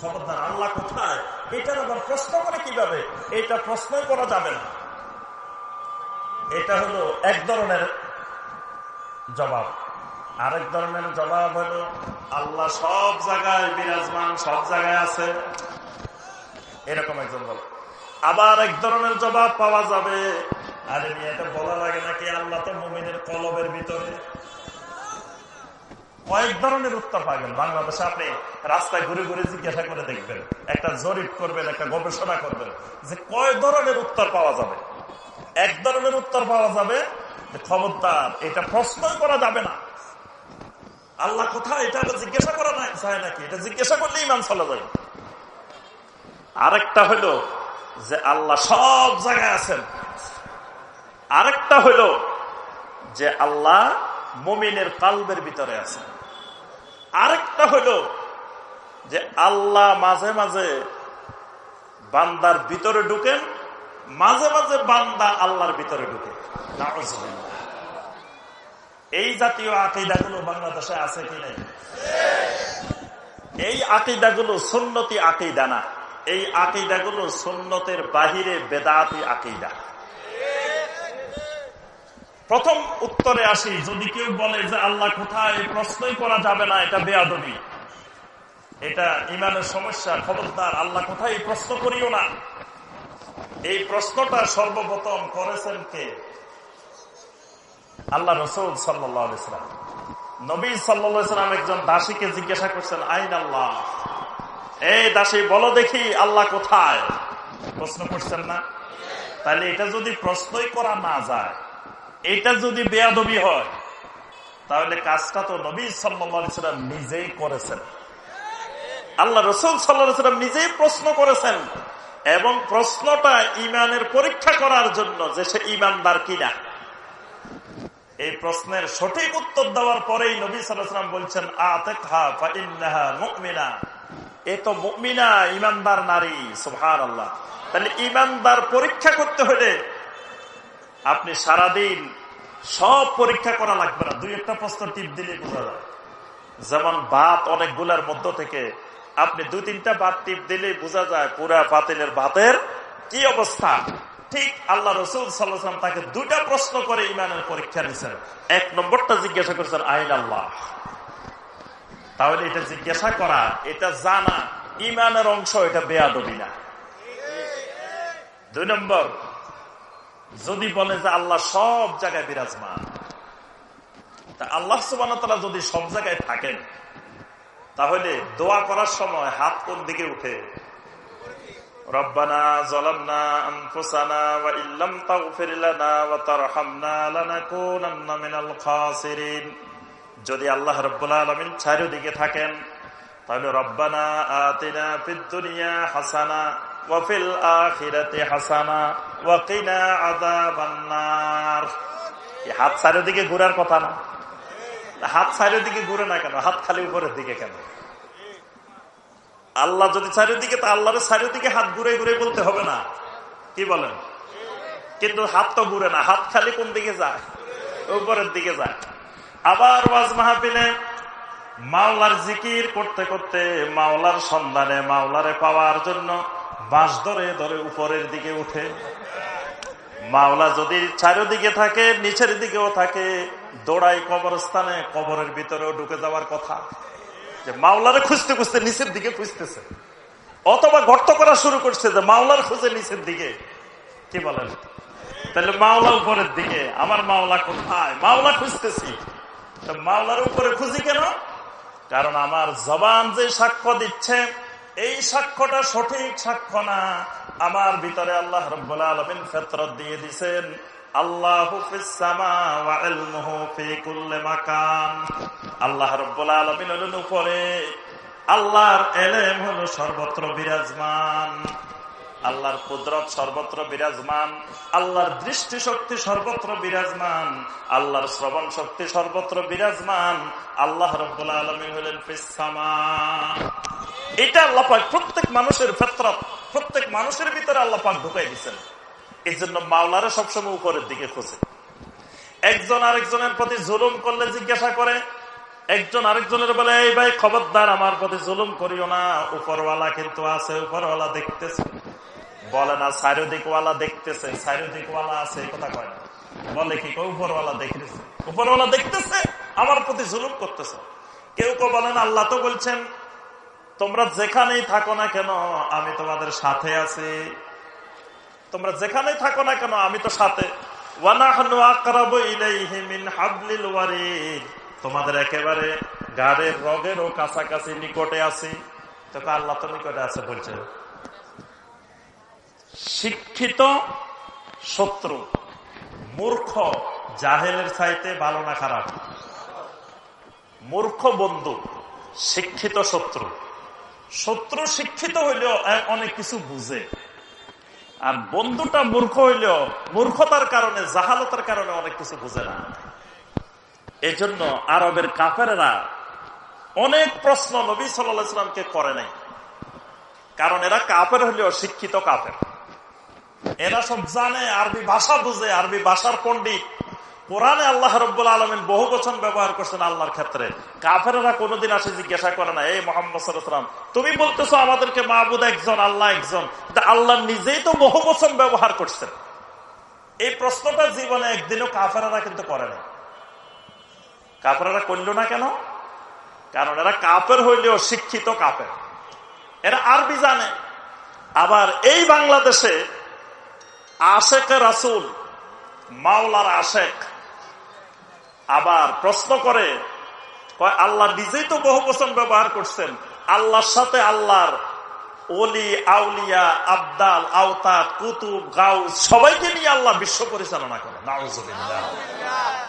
A: খবরদার, আল্লাহ কোথায়? এটার আবার প্রশ্ন করে কীভাবে? এটা প্রশ্নই করা যাবে না। এটা হলো এক ধরনের জবাব। আরেক ধরনের জবাব হলো, আল্লাহ সব জায়গায় বিরাজমান, সব জায়গায় আছে। এরকম একজন বল। আবার এক ধরনের জবাব পাওয়া যাবে, আরে এটা বলা লাগে নাকি আল্লাহ তো মুমিনের কলবের ভিতরে। কয়েক ধরনের উত্তর পাবেন বাংলাদেশে আপনি রাস্তায় ঘুরে ঘুরে জিজ্ঞাসা করে দেখবেন, একটা জরিপ করবেন, একটা গবেষণা করবেন, যে কয় ধরনের উত্তর পাওয়া যাবে। এক ধরনের উত্তর পাওয়া যাবে খবরদার, এটা প্রশ্নই করা যাবে না। আল্লাহ কোথায়? এটা জিজ্ঞাসা করা যায় নাকি? এটা জিজ্ঞাসা করলে ইমান চলে যাবে আরেকটা হলো যে আল্লাহ সব জায়গায় আছেন। আরেকটা হলো যে আল্লাহ মমিনের কালবের ভিতরে আছেন। আরেকটা হলো যে আল্লাহ মাঝে মাঝে বান্দার ভিতরে ঢুকেন, মাঝে মাঝে বান্দা আল্লাহর ভিতরে ঢুকে। এই জাতীয় আকিদাগুলো বাংলাদেশে আছে কি নেই? এই আকিদাগুলো সুন্নতি আকিদা না। এই আকিদাগুলো সুন্নতের বাহিরে বেদাতি আকিদা। প্রথম উত্তরে আসি, যদি কেউ বলে যে আল্লাহ কোথায় প্রশ্নই করা যাবে না, এটা বেয়াদবি। এটা ইমানের সমস্যা, খবরদার, আল্লাহ কোথায় প্রশ্ন করিও না। এই প্রশ্নটা সর্বপ্রথম করেছেন কে? আল্লাহ রসুল সাল্লাম। নবী সাল্লাম একজন দাসীকে জিজ্ঞাসা করছেন, আইন আল্লাহ? এই দাসী, বলো দেখি আল্লাহ কোথায়? প্রশ্ন করছেন না। তাহলে এটা যদি প্রশ্নই করা না যায়, এটা যদি বেয়াদবি হয়, তাহলে কাজটা তো নবী সাল্লাম নিজেই করেছেন। আল্লাহ রসুল সাল্লাম নিজেই প্রশ্ন করেছেন এবং প্রশ্নটা ইমানের পরীক্ষা করার জন্য যে সে ইমানদার কিনা। এই প্রশ্নের সঠিক উত্তর দেওয়ার পরেই নবী সালাম বলছেন মুকমিনা এ তো মুকমিনা ইমানদার নারী সুহার আল্লাহ তাহলে ইমানদার পরীক্ষা করতে হলে আপনি সারাদিন সব পরীক্ষা করা লাগবে না। দুই একটা প্রশ্ন টিপ দিলে বোঝা যায়। যেমন ভাত অনেকগুলার মধ্য থেকে আপনি দুই তিনটা ভাত টিপ দিলে বোঝা যায় পুরা পাতিলের ভাতের কি অবস্থা। ঠিক আল্লাহ রসুল সাল্লাম তাকে দুইটা প্রশ্ন করে ইমানের পরীক্ষা নিয়েছেন এক নম্বরটা জিজ্ঞাসা করছেন, আইন আল্লাহ? তাহলে এটা জিজ্ঞাসা করা, এটা জানা, ইমানের অংশ, এটা বেয়াদবি না। দুই নম্বর, যদি বলে যে আল্লাহ সব জায়গায় বিরাজমান, তা আল্লাহ সুবান যদি সব জায়গায় থাকেন, তাহলে দোয়া করার সময় হাত কোন দিকে উঠে? জলামনা আনফুসানা ওয়া ইল্লাম তাগফির লানা ওয়া তারহামনা লানাকুনান্না মিনাল খাসিরিন। যদি আল্লাহ রাব্বুল আলামিন চারিদিকে থাকেন, তাহলে রব্বানা আতিনা ফিদ হাসানা ওয়া ফিল আখিরাতি হাসানা ওয়া কিনা আযাবান নার এই হাত চারিদিকে ঘোরার কথা না। হাত চারিদিকে ঘুরে না কেন? হাত খালি উপরের দিকে কেন? আল্লাহ যদি চারিদিকে, তা আল্লাহর চারিদিকে হাত ঘুরে ঘুরে বলতে হবে না। কি বলেন? কিন্তু হাত তো ঘুরে না, হাত খালি কোন দিকে যায়? উপরের দিকে যায়। আবার ওয়াজ মাহাবিলে মাওলার জিকির করতে করতে মাওলার সন্ধানে মাওলারে পাওয়ার জন্য বাঁশ ধরে ধরে উপরের দিকে উঠে মাওলা যদি চারিদিকে থাকে, নিচের দিকেও থাকে দৌড়াই কবরস্থানে কবরের ভিতরেও ঢুকে যাওয়ার কথা। যে মাওলারে খুঁজতে খুঁজতে নিচের দিকে খুঁজতেছে। অথবা গর্ত করা শুরু করছে যে মাওলার খুঁজে নিচের দিকে। কি বলেন? তাহলে মাওলা উপরের দিকে। আমার মাওলা কোথায়? মাওলা খুঁজতেছি। মাওলার উপরে খুঁজি কেন? কারণ আমার জবান যে সাক্ষ্য দিচ্ছে, এই সাক্ষ্যটা সঠিক সাক্ষ্য না। আমার ভিতরে আল্লাহ রব্বুল আলমিন ফেতরত দিয়ে দিছেন আল্লাহ রব্বুল আলমিন হলেন উপরে। আল্লাহর এলেম হলো সর্বত্র বিরাজমান। আল্লাহর কুদরত সর্বত্র বিরাজমান। আল্লাহর দৃষ্টি শক্তি সর্বত্র বিরাজমান। আল্লাহর শ্রবণ শক্তি সর্বত্র বিরাজমান। আল্লাহ রব্বুল আলমী হলেন পিসামা এটা আল্লাপাক প্রত্যেক মানুষের ফেতরত, প্রত্যেক মানুষের ভিতরে আল্লাপাক ঢুকাই দিচ্ছেন এই জন্য মাওলারে সবসময় উপরের দিকে খুঁজে। একজন আরেকজনের প্রতি জুলুম করলে জিজ্ঞাসা করে, একজন আরেকজনের বলে, এই ভাই খবরদার, আমার প্রতি জুলুম করিও না, উপরওয়ালা কিন্তু আছে, উপরওয়ালা দেখতেছে। বলে, না, চারিদিকওয়ালা দেখতেছে, চারিদিকওয়ালা আছে কথা কয় বলে কি উপরওয়ালা দেখতেছে? উপরওয়ালা দেখতেছে, আমার প্রতি জুলুম করতেছে। কেউ কেউ বলেন, আল্লাহ তো বলছেন, তোমরা যেখানেই থাকো না কেন, আমি তোমাদের সাথে আছি। তোমরা যেখানেই থাকো না কেন, আমি তো সাথে। তোমাদের একেবারে গাড়ের রগেরও কাছাকাছি নিকটে আছি। তোকে আল্লাহ তো নিকটে আছে বলছে শিক্ষিত শত্রু, মূর্খ, জাহেলের চাইতে ভালো না খারাপ। মূর্খ বন্ধু, শিক্ষিত শত্রু। শত্রু শিক্ষিত হইলেও অনেক কিছু বুঝে। আর বন্ধুটা মূর্খ হইলেও মূর্খতার কারণে, জাহালতার কারণে অনেক কিছু বুঝে না। এই জন্য আরবের কাফেরা অনেক প্রশ্ন নবী সাল্লামকে করে নাই। কারণ এরা কাপের হলেও শিক্ষিত কাপের এরা সব জানে, আরবি ভাষা বুঝে, আরবি ভাষার পন্ডিত কোরআনে আল্লাহ রব্বুল আলমিন বহু বছর ব্যবহার করছেন আল্লাহর ক্ষেত্রে। কাফেরা কোনোদিন আসে জিজ্ঞাসা করে না, এই মোহাম্মদ তুমি বলতেছো আমাদেরকে মাহবুদ একজন, আল্লাহ একজন? আল্লাহ নিজেই তো বহু বছর ব্যবহার করছেন। এই প্রশ্নটা জীবনে একদিনও কাফেরা কিন্তু করে না কাফেরা করল না কেন? কারণ এরা কাপের হইলেও শিক্ষিত কাপের এরা আরবি জানে। আবার এই বাংলাদেশে আশেক রাসুল মাওলার আশেক আবার প্রশ্ন করে আল্লাহ নিজেই তো বহু বচন ব্যবহার করছেন। আল্লাহর সাথে আল্লাহর অলি আউলিয়া, আবদাল আওতা কুতুব গাউ সবাইকে নিয়ে আল্লাহ বিশ্ব পরিচালনা করে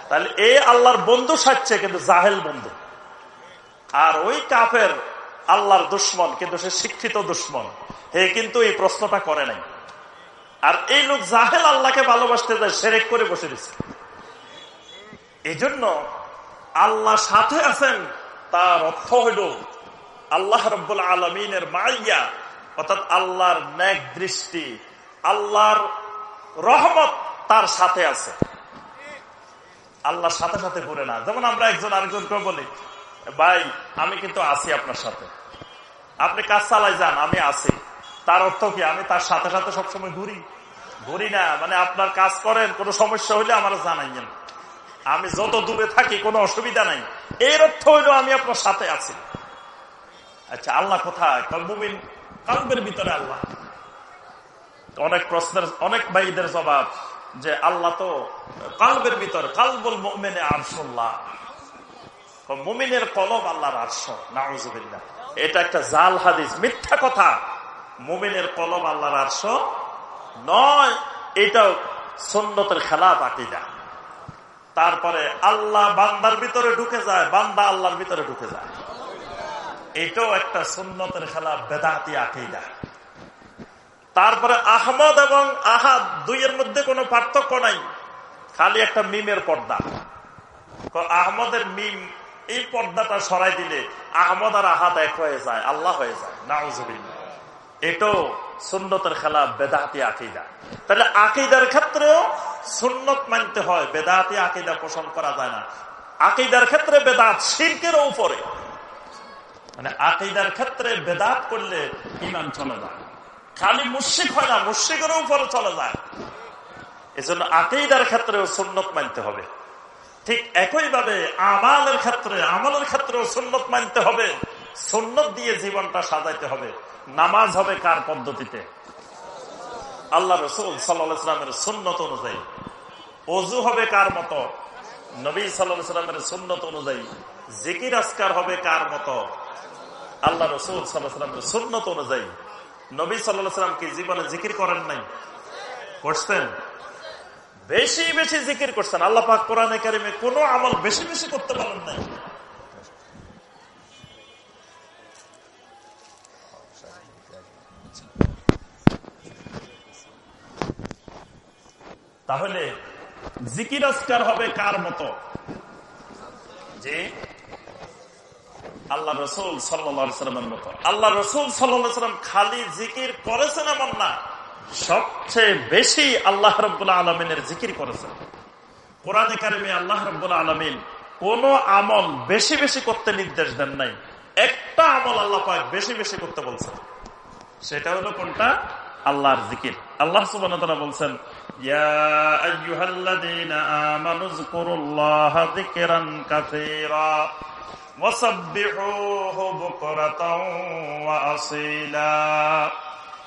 A: তাহলে এই আল্লাহর বন্ধু সাজছে, কিন্তু জাহেল বন্ধু। আর ওই কাফের আল্লাহর দুশ্মন, কিন্তু সে শিক্ষিত দুশ্মন। হে কিন্তু এই প্রশ্নটা করে নাই। আর এই লোক জাহেল আল্লাহকে ভালোবাসতে যায়, সেরেক করে বসে দিচ্ছে এই জন্য আল্লাহ সাথে আছেন, তার অর্থ হইল আল্লাহ রব্বুল আলমিনের মাইয়া, অর্থাৎ আল্লাহর ন্যাক দৃষ্টি, আল্লাহর রহমত তার সাথে আছে। আল্লাহর সাথে সাথে ঘুরে না। যেমন আমরা একজন আরেকজনকে বলি, ভাই, আমি কিন্তু আছি আপনার সাথে। আপনি কাজ চালাই যান, আমি আছি। তার অর্থ কি? আমি তার সাথে সাথে সবসময় ঘুরি। ঘুরি না মানে আপনার কাজ করেন, কোনো সমস্যা হইলে আমার জানাইছেন আমি যত দূরে থাকি, কোনো অসুবিধা নাই। এর অর্থ হইল আমি আপনার সাথে আছি। আচ্ছা আল্লাহ কোথায়? মুমিন কালবের ভিতরে আল্লাহ। অনেক প্রশ্নের, অনেক ভাইদের জবাব যে আল্লাহ তো কালবের ভিতর, কালবুল মোমেনে আরশুল্লাহ। মুমিনের কলব আল্লাহর আরশ, নাউজুবিল্লাহ। এটা একটা জাল হাদিস, মিথ্যা কথা। মুমিনের কলব আল্লাহর আরশ নয়, এটাও সন্ন্যতের খেলাফ আকিদা। তারপরে আল্লাহ বান্দার ভিতরে ঢুকে যায়, বান্দা আল্লাহর ভিতরে ঢুকে যায়। এটাও একটা সুন্নতের খেলা বেদাতি আকিদা। তারপরে আহমদ এবং আহাদ দুইয়ের মধ্যে কোনো পার্থক্য নাই, খালি একটা মিমের পর্দা। আহমদের মিম, এই পর্দাটা সরাই দিলে আহমদ আর আহাদ এক হয়ে যায়, আল্লাহ হয়ে যায়। নাউজুবিল্লা এটাও সুন্নতের খেলা বেদাতি আকিদা। তাহলে আকিদার ক্ষেত্রেও সুন্নত মানতে হয়। বেদাতে আকিদা পোষণ করা যায় না। আকিদার ক্ষেত্রে বেদাত শিল্পের উপরে। মানে আকিদার ক্ষেত্রে বেদাত করলে ইমান চলে যায়। খালি মুশিক হয় না মুশিকের উপরে চলে যায়। এজন্য আকিদার ক্ষেত্রেও সুন্নত মানতে হবে। ঠিক একইভাবে আমালের ক্ষেত্রে, আমলের ক্ষেত্রেও সুন্নত মানতে হবে। সুন্নত দিয়ে জীবনটা সাজাইতে হবে। নামাজ হবে কার পদ্ধতিতে? আল্লাহ রসুল সাল্লামের সুন্নত অনুযায়ী। অজু হবে কার মতো? নবী সাল্লামের সুন্নত অনুযায়ী জিকির আসকার হবে কার মতো? আল্লাহ রসুল সাল্লাহামের সুন্নত অনুযায়ী নবী সাল্লাম কি জীবনে জিকির করেন নাই? করছেন? বেশি বেশি জিকির করছেন। আল্লাহ পাক কোরআনে কারিমে কোনো আমল বেশি বেশি করতে পারেন নাই। তাহলে জিকির আসকার হবে কার মতো? যে আল্লাহ রসুল সাল্লামের মতো। আল্লাহ রসুল সাল্লাম খালি জিকির করেছেন এমন না। সবচেয়ে বেশি আল্লাহ রব্বুল্লাহ আলমিনের জিকির করেছেন। কোরআনে কারিমে আল্লাহ রব্বুল্লাহ আলমিন কোন আমল বেশি বেশি করতে নির্দেশ দেন নাই। একটা আমল আল্লাহ পাক বেশি বেশি করতে বলছেন। সেটা হলো কোনটা? আল্লাহর জিকির। আল্লাহ সুবান বলছেন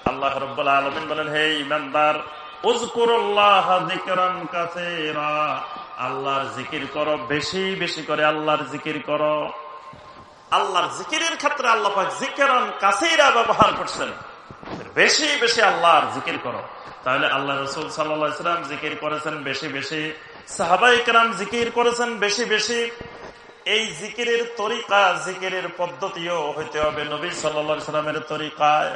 A: আল্লাহ রব্বুল আলমিন বলেন হে ইমানদার আল্লাহর জিকির করো, বেশি বেশি করে আল্লাহর জিকির করো। আল্লাহর জিকিরের ক্ষেত্রে আল্লাহ জিকেরান কাছেইরা ব্যবহার করছেন। বেশি বেশি আল্লাহর জিকির করো। তাহলে আল্লাহ রসুল সাল্লাম জিকির করেছেন বেশি বেশি। সাহাবাইকরাম জিকির করেছেন বেশি বেশি। এই জিকিরের তরিকা, জিকিরের পদ্ধতিও হইতে হবে নবী সাল্লা সাল্লামের তরিকায়।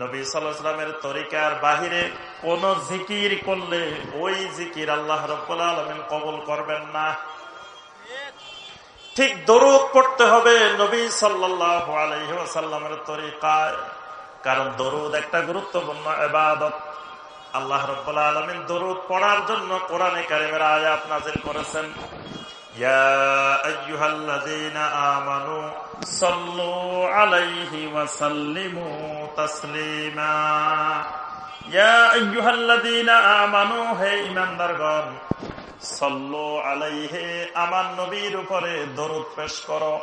A: নবী সাল্লামের তরিকার বাহিরে কোন জিকির করলে ওই জিকির আল্লাহ আলমিন কবল করবেন না। ঠিক দরুদ পড়তে হবে নবী সাল্লাহ আলহিহাসাল্লামের তরিকায়। কারণ দরুদ একটা গুরুত্বপূর্ণ এবাদত আল্লাহ রব্বুল আলমিন দরুদ পড়ার জন্য কোরআনে কারিমের আয়াত নাজিল করেছেন। আমার নবীর উপরে দরুদ পেশ করো।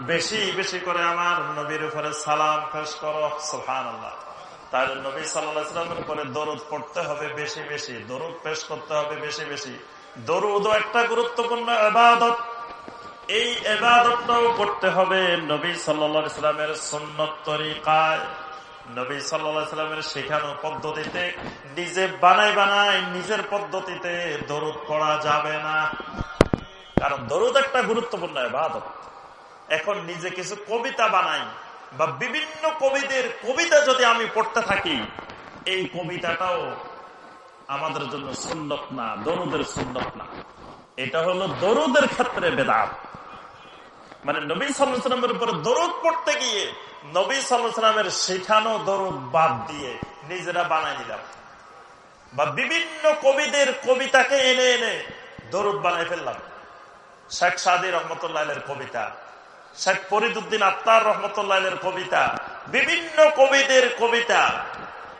A: বেশি বেশি করে আমার নবীর উপরে সালাম পেশ করো, সুবহানাল্লাহ। তাহলে নবী সাল্লামের উপরে দরুদ পড়তে হবে বেশি বেশি, দরুদ পেশ করতে হবে বেশি বেশি। দরুদও একটা গুরুত্বপূর্ণ এবাদত এই এবাদতটাও করতে হবে নবী সাল্লা ইসলামের সুন্নত তরিকায়। নবী সাল্লা সাল্লামের শেখানো পদ্ধতিতে, নিজে বানাই বানাই নিজের পদ্ধতিতে দরুদ পড়া যাবে না। কারণ দরুদ একটা গুরুত্বপূর্ণ এবাদত এখন নিজে কিছু কবিতা বানাই বা বিভিন্ন কবিদের কবিতা যদি আমি পড়তে থাকি, এই কবিতাটাও আমাদের জন্য সুন্নত না, দরুদের সুন্নত না। এটা হলো দরুদের ক্ষেত্রে বেদাত। মানে নবী সাল্লামের উপরে দরুদ পড়তে গিয়ে নবী সাল্লামের শেখানো দরুদ বাদ দিয়ে নিজেরা বানাই নিলাম বা বিভিন্ন কবিদের কবিতাকে এনে এনে দরুদ বানাই ফেললাম। শেখ সাদি রহমতুল্লাহের কবিতা, শেখ ফরিদুদ্দিন আত্মার রহমতুল্লাহের কবিতা, বিভিন্ন কবিদের কবিতা,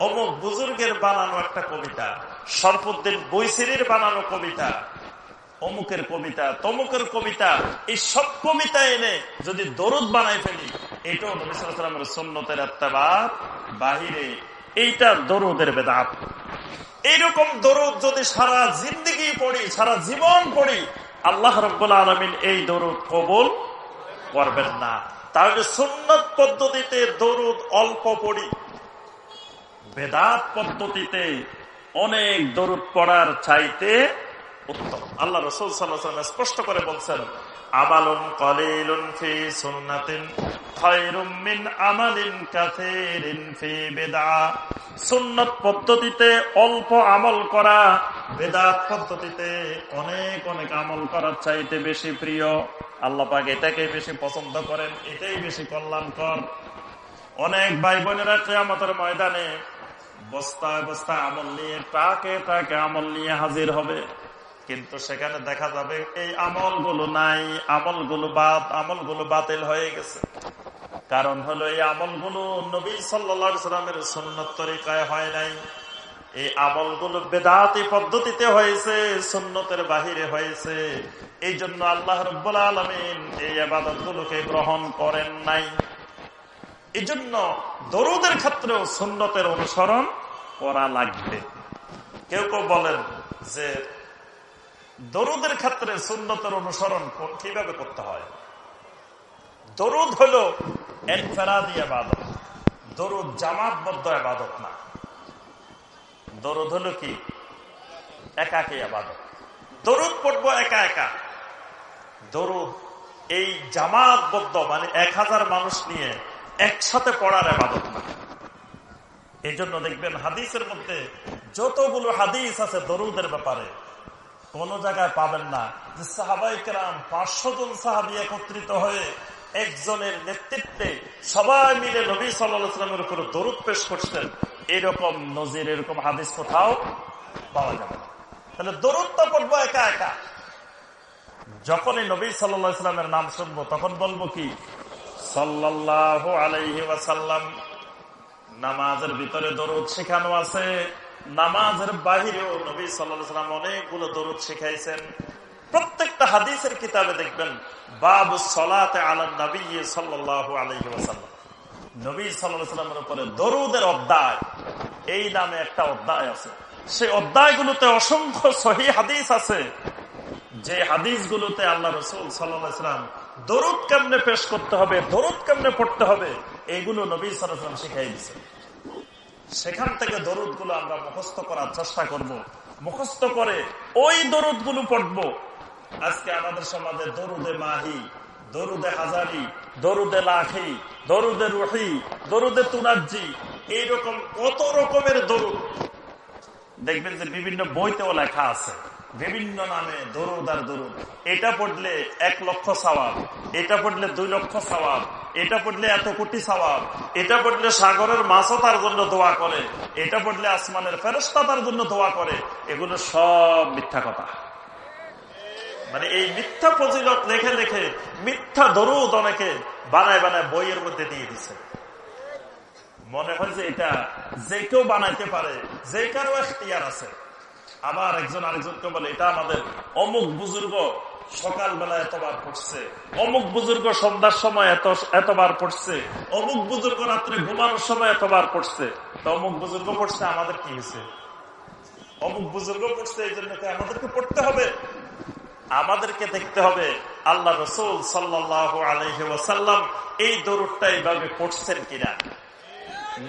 A: অমুক বুজুর্গের বানানো একটা কবিতা সরফুদ্দিন বৈশিরির বানানো কবিতা, অমুকের কবিতা, তমুকের কবিতা, এই সব কবিতা এনে যদি দরুদ বানাই ফেলি, এটাও নবিসামের সন্ন্যতের এত্তাবার বাহিরে, এইটা দরুদের বেদাত। এইরকম দরুদ যদি সারা জিন্দগি পড়ি, সারা জীবন পড়ি আল্লাহ রব্বুল আলমিন এই দরুদ কবুল করবেন না। তাহলে সুন্নত পদ্ধতিতে দরুদ অল্প পড়ি। বেদাত পদ্ধতিতে অনেক দরুদ পড়ার চাইতে উত্তম। আল্লাহ রসুল সাল্লাহ স্পষ্ট করে বলছেন আমালুন আমালিন পদ্ধতিতে অল্প আমল করা পদ্ধতিতে অনেক অনেক আমল করার চাইতে বেশি প্রিয়। আল্লাহ এটাকে বেশি পছন্দ করেন, এটাই বেশি কল্যাণকর। অনেক ভাই বোনেরা কেয়ামতের ময়দানে বস্তায় বস্তায় আমল নিয়ে টাকে টাকে আমল নিয়ে হাজির হবে। কিন্তু সেখানে দেখা যাবে এই আমলগুলো নাই, আমলগুলো বাদ, আমলগুলো বাতিল হয়ে গেছে। কারণ হলো এই আমলগুলো নবী সাল্লামের সুন্নত তরিকায় হয় নাই। এই আমলগুলো বেদাতি পদ্ধতিতে হয়েছে, সুন্নতের বাহিরে হয়েছে। এই জন্য আল্লাহ রব্বুল আলমিন এই আবাদত গুলোকে গ্রহণ করেন নাই। এই জন্য দরুদের ক্ষেত্রেও সুন্নতের অনুসরণ করা লাগবে। কেউ কেউ বলেন যে দরুদের ক্ষেত্রে সুন্নতের অনুসরণ কীভাবে করতে হয়? দরুদ হল এনফেরাদি আবাদত দরুদ জামাতবদ্ধ আবাদত না। দরুদ হলো কি? একাকি আবাদত দরুদ পড়ব একা একা। দরুদ এই জামাতবদ্ধ মানে এক হাজার মানুষ নিয়ে একসাথে পড়ার আবাদত না। এই জন্য দেখবেন হাদিসের মধ্যে যতগুলো হাদিস আছে দরুদের ব্যাপারে কোন জায়গায় পাবেন না। যে সাহাবাইকেরাম পাঁচশো জন সাহাবি একত্রিত হয়ে একজনের নেতৃত্বে সবাই মিলে নবী সাল্লামের উপর দরুদ পেশ করছেন। এরকম নজির, এরকম হাদিস কোথাও পাওয়া যাবে তাহলে দরুদটা পড়ব একা একা। যখনই নবী সাল্লা ইসলামের নাম শুনব, তখন বলব কি? সাল্লাহ আলাইহি ওয়াসাল্লাম নামাজের ভিতরে দরুদ শেখানো আছে। নামাজের বাহিরেও নবী সাল্লাম অনেকগুলো দরুদ শিখাইছেন। প্রত্যেকটা হাদিসের কিতাবে দেখবেন, বাবু সলাতে আলম নবী সাল্লাহ আলহি ওয়াসাল্লাম। নবী সাল্লামের উপরে দরুদের অধ্যায়, এই নামে একটা অধ্যায় আছে। সেই অধ্যায়গুলোতে অসংখ্য সহি হাদিস আছে। যে হাদিসগুলোতে আল্লাহ রসুল সাল্লাম দরুদ কেমনে পেশ করতে হবে, দরুদ কেমনে পড়তে হবে, এইগুলো নবী সাল্লাম শিখাই দিচ্ছে সেখান থেকে দরুদগুলো আমরা মুখস্থ করার চেষ্টা করব। মুখস্থ করে ওই দরুদগুলো পড়ব। আজকে আমাদের সমাজে দরুদে মাহি, দরুদে হাজারি, দরুদে লাখি দরুদে রুহি, দরুদে তুনাজি এইরকম কত রকমের দরুদ। দেখবেন যে বিভিন্ন বইতেও লেখা আছে। বিভিন্ন নামে দরুদ আর দরুদ। এটা পড়লে এক লক্ষ সওয়াব, এটা পড়লে দুই লক্ষ সওয়াব, এটা পড়লে এত কোটি সওয়াব, এটা পড়লে সাগরের মাছও তার জন্য দোয়া করে, এটা পড়লে আসমানের ফেরস্তা তার জন্য দোয়া করে, এগুলো সব মিথ্যা কথা। মানে এই মিথ্যা ফজিলত লেখে লেখে মিথ্যা দরুদ অনেকে বানায় বানায় বইয়ের মধ্যে দিয়ে দিছে। মনে হয় যে এটা যে কেউ বানাইতে পারে, যে কারও এখতিয়ার আছে। আবার একজন আরেকজনকে বলে, এটা আমাদের অমুক বুজুর্গ সকালবেলা এতবার পড়ছে, অমুক বুজুর্গ সন্ধ্যার সময় এত, এতবার পড়ছে, অমুক বুজুর্গ রাত্রে ঘুমানোর সময় এতবার পড়ছে। তো অমুক বুজুর্গ পড়ছে, আমাদের কি হয়েছে? অমুক বুজুর্গ পড়ছে, এই জন্য আমাদেরকে পড়তে হবে? আমাদেরকে দেখতে হবে, আল্লাহ রসুল সাল্লাহ আলহি ওয়াসাল্লাম এই দরুদটা এইভাবে পড়ছেন কিনা?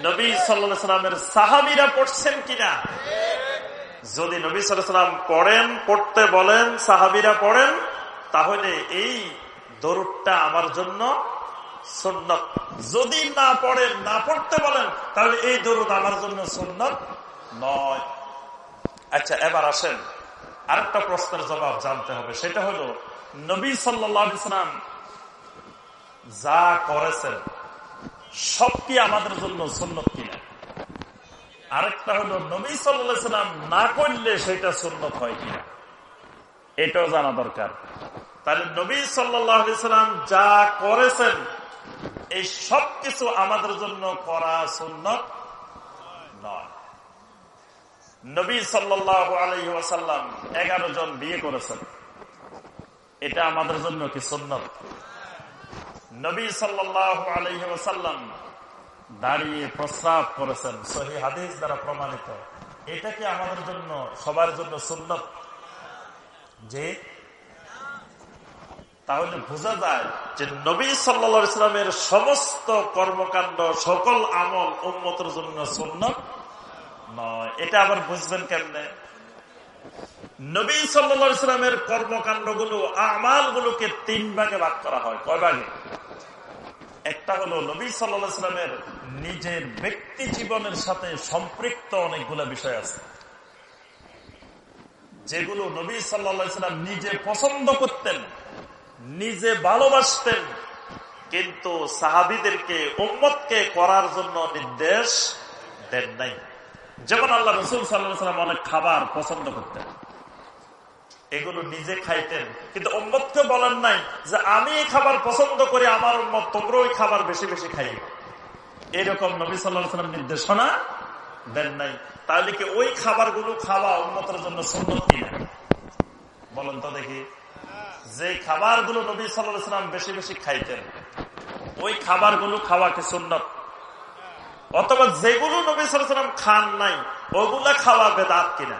A: নবী সাল্লামের সাহাবিরা পড়ছেন কিনা? যদি নবী সাল্লাম পড়েন, পড়তে বলেন, সাহাবিরা পড়েন, তাহলে এই দরুদটা আমার জন্য সুন্নত। যদি না পড়েন, না পড়তে বলেন, তাহলে এই দরুদ আমার জন্য সুন্নত নয়। আচ্ছা এবার আসেন। আরেকটা প্রশ্নের জবাব জানতে হবে। সেটা হলো, নবী সাল্লাম যা করেছেন, সব কি আমাদের জন্য সুন্নত কিনা? আরেকটা হলো নবী সাল্লাম না করলে সেটা সুন্নত হয় কিনা? এটাও জানা দরকার। তাহলে নবী সাল্লাম যা করেছেন, এই সব কিছু আমাদের জন্য করা সুন্নত নয়। নবী সাল্লাহ এগারো জন বিয়ে করেছেন। এটা আমাদের জন্য কি সুন্নত? নবী সাল্লাহ আলহ্লাম দাঁড়িয়ে প্রস্রাব করেছেন। সহি হাদিস দ্বারা প্রমাণিত। এটা কি আমাদের জন্য, সবার জন্য সুন্নত। যে, তাহলে বোঝা যায় যে নবী সাল্লা ইসলামের সমস্ত কর্মকাণ্ড, সকল আমল উন্মতের জন্য সুন্নত নয়। এটা আবার বুঝবেন কেমনে? নবী সাল্লা ইসলামের কর্মকাণ্ডগুলো আমাল গুলোকে তিন ভাগে ভাগ করা হয়। কয় ভাগে? একটা হলো নবী সাল্লা ইসলামের নিজের ব্যক্তি জীবনের সাথে সম্পৃক্ত অনেকগুলো বিষয় আছে। যেগুলো নবী সাল্লা ইসলাম নিজে পছন্দ করতেন, নিজে ভালোবাসতেন, কিন্তু সাহাবিদেরকে, উম্মতকে করার জন্য নির্দেশ দেন নাই। যেমন আল্লাহ রসুল সাল্লাম অনেক খাবার পছন্দ করতেন। এগুলো নিজে খাইতেন। কিন্তু উম্মতকে বলেন নাই যে আমি এই খাবার পছন্দ করি, আমার উম্মত তোমরা ওই খাবার বেশি বেশি খাই এরকম নবী সাল্লাম নির্দেশনা দেন নাই। তাহলে কি ওই খাবারগুলো খাওয়া উন্মতের জন্য সুন্দর কিনা? বলেন তো দেখি। যে খাবারগুলো নবী সাল্লাম বেশি বেশি খাইতেন, ওই খাবারগুলো খাওয়া কি সুন্নত? অথবা যেগুলো নবী সাল্লাম খান নাই, ওগুলা খাওয়া বেদাত কিনা?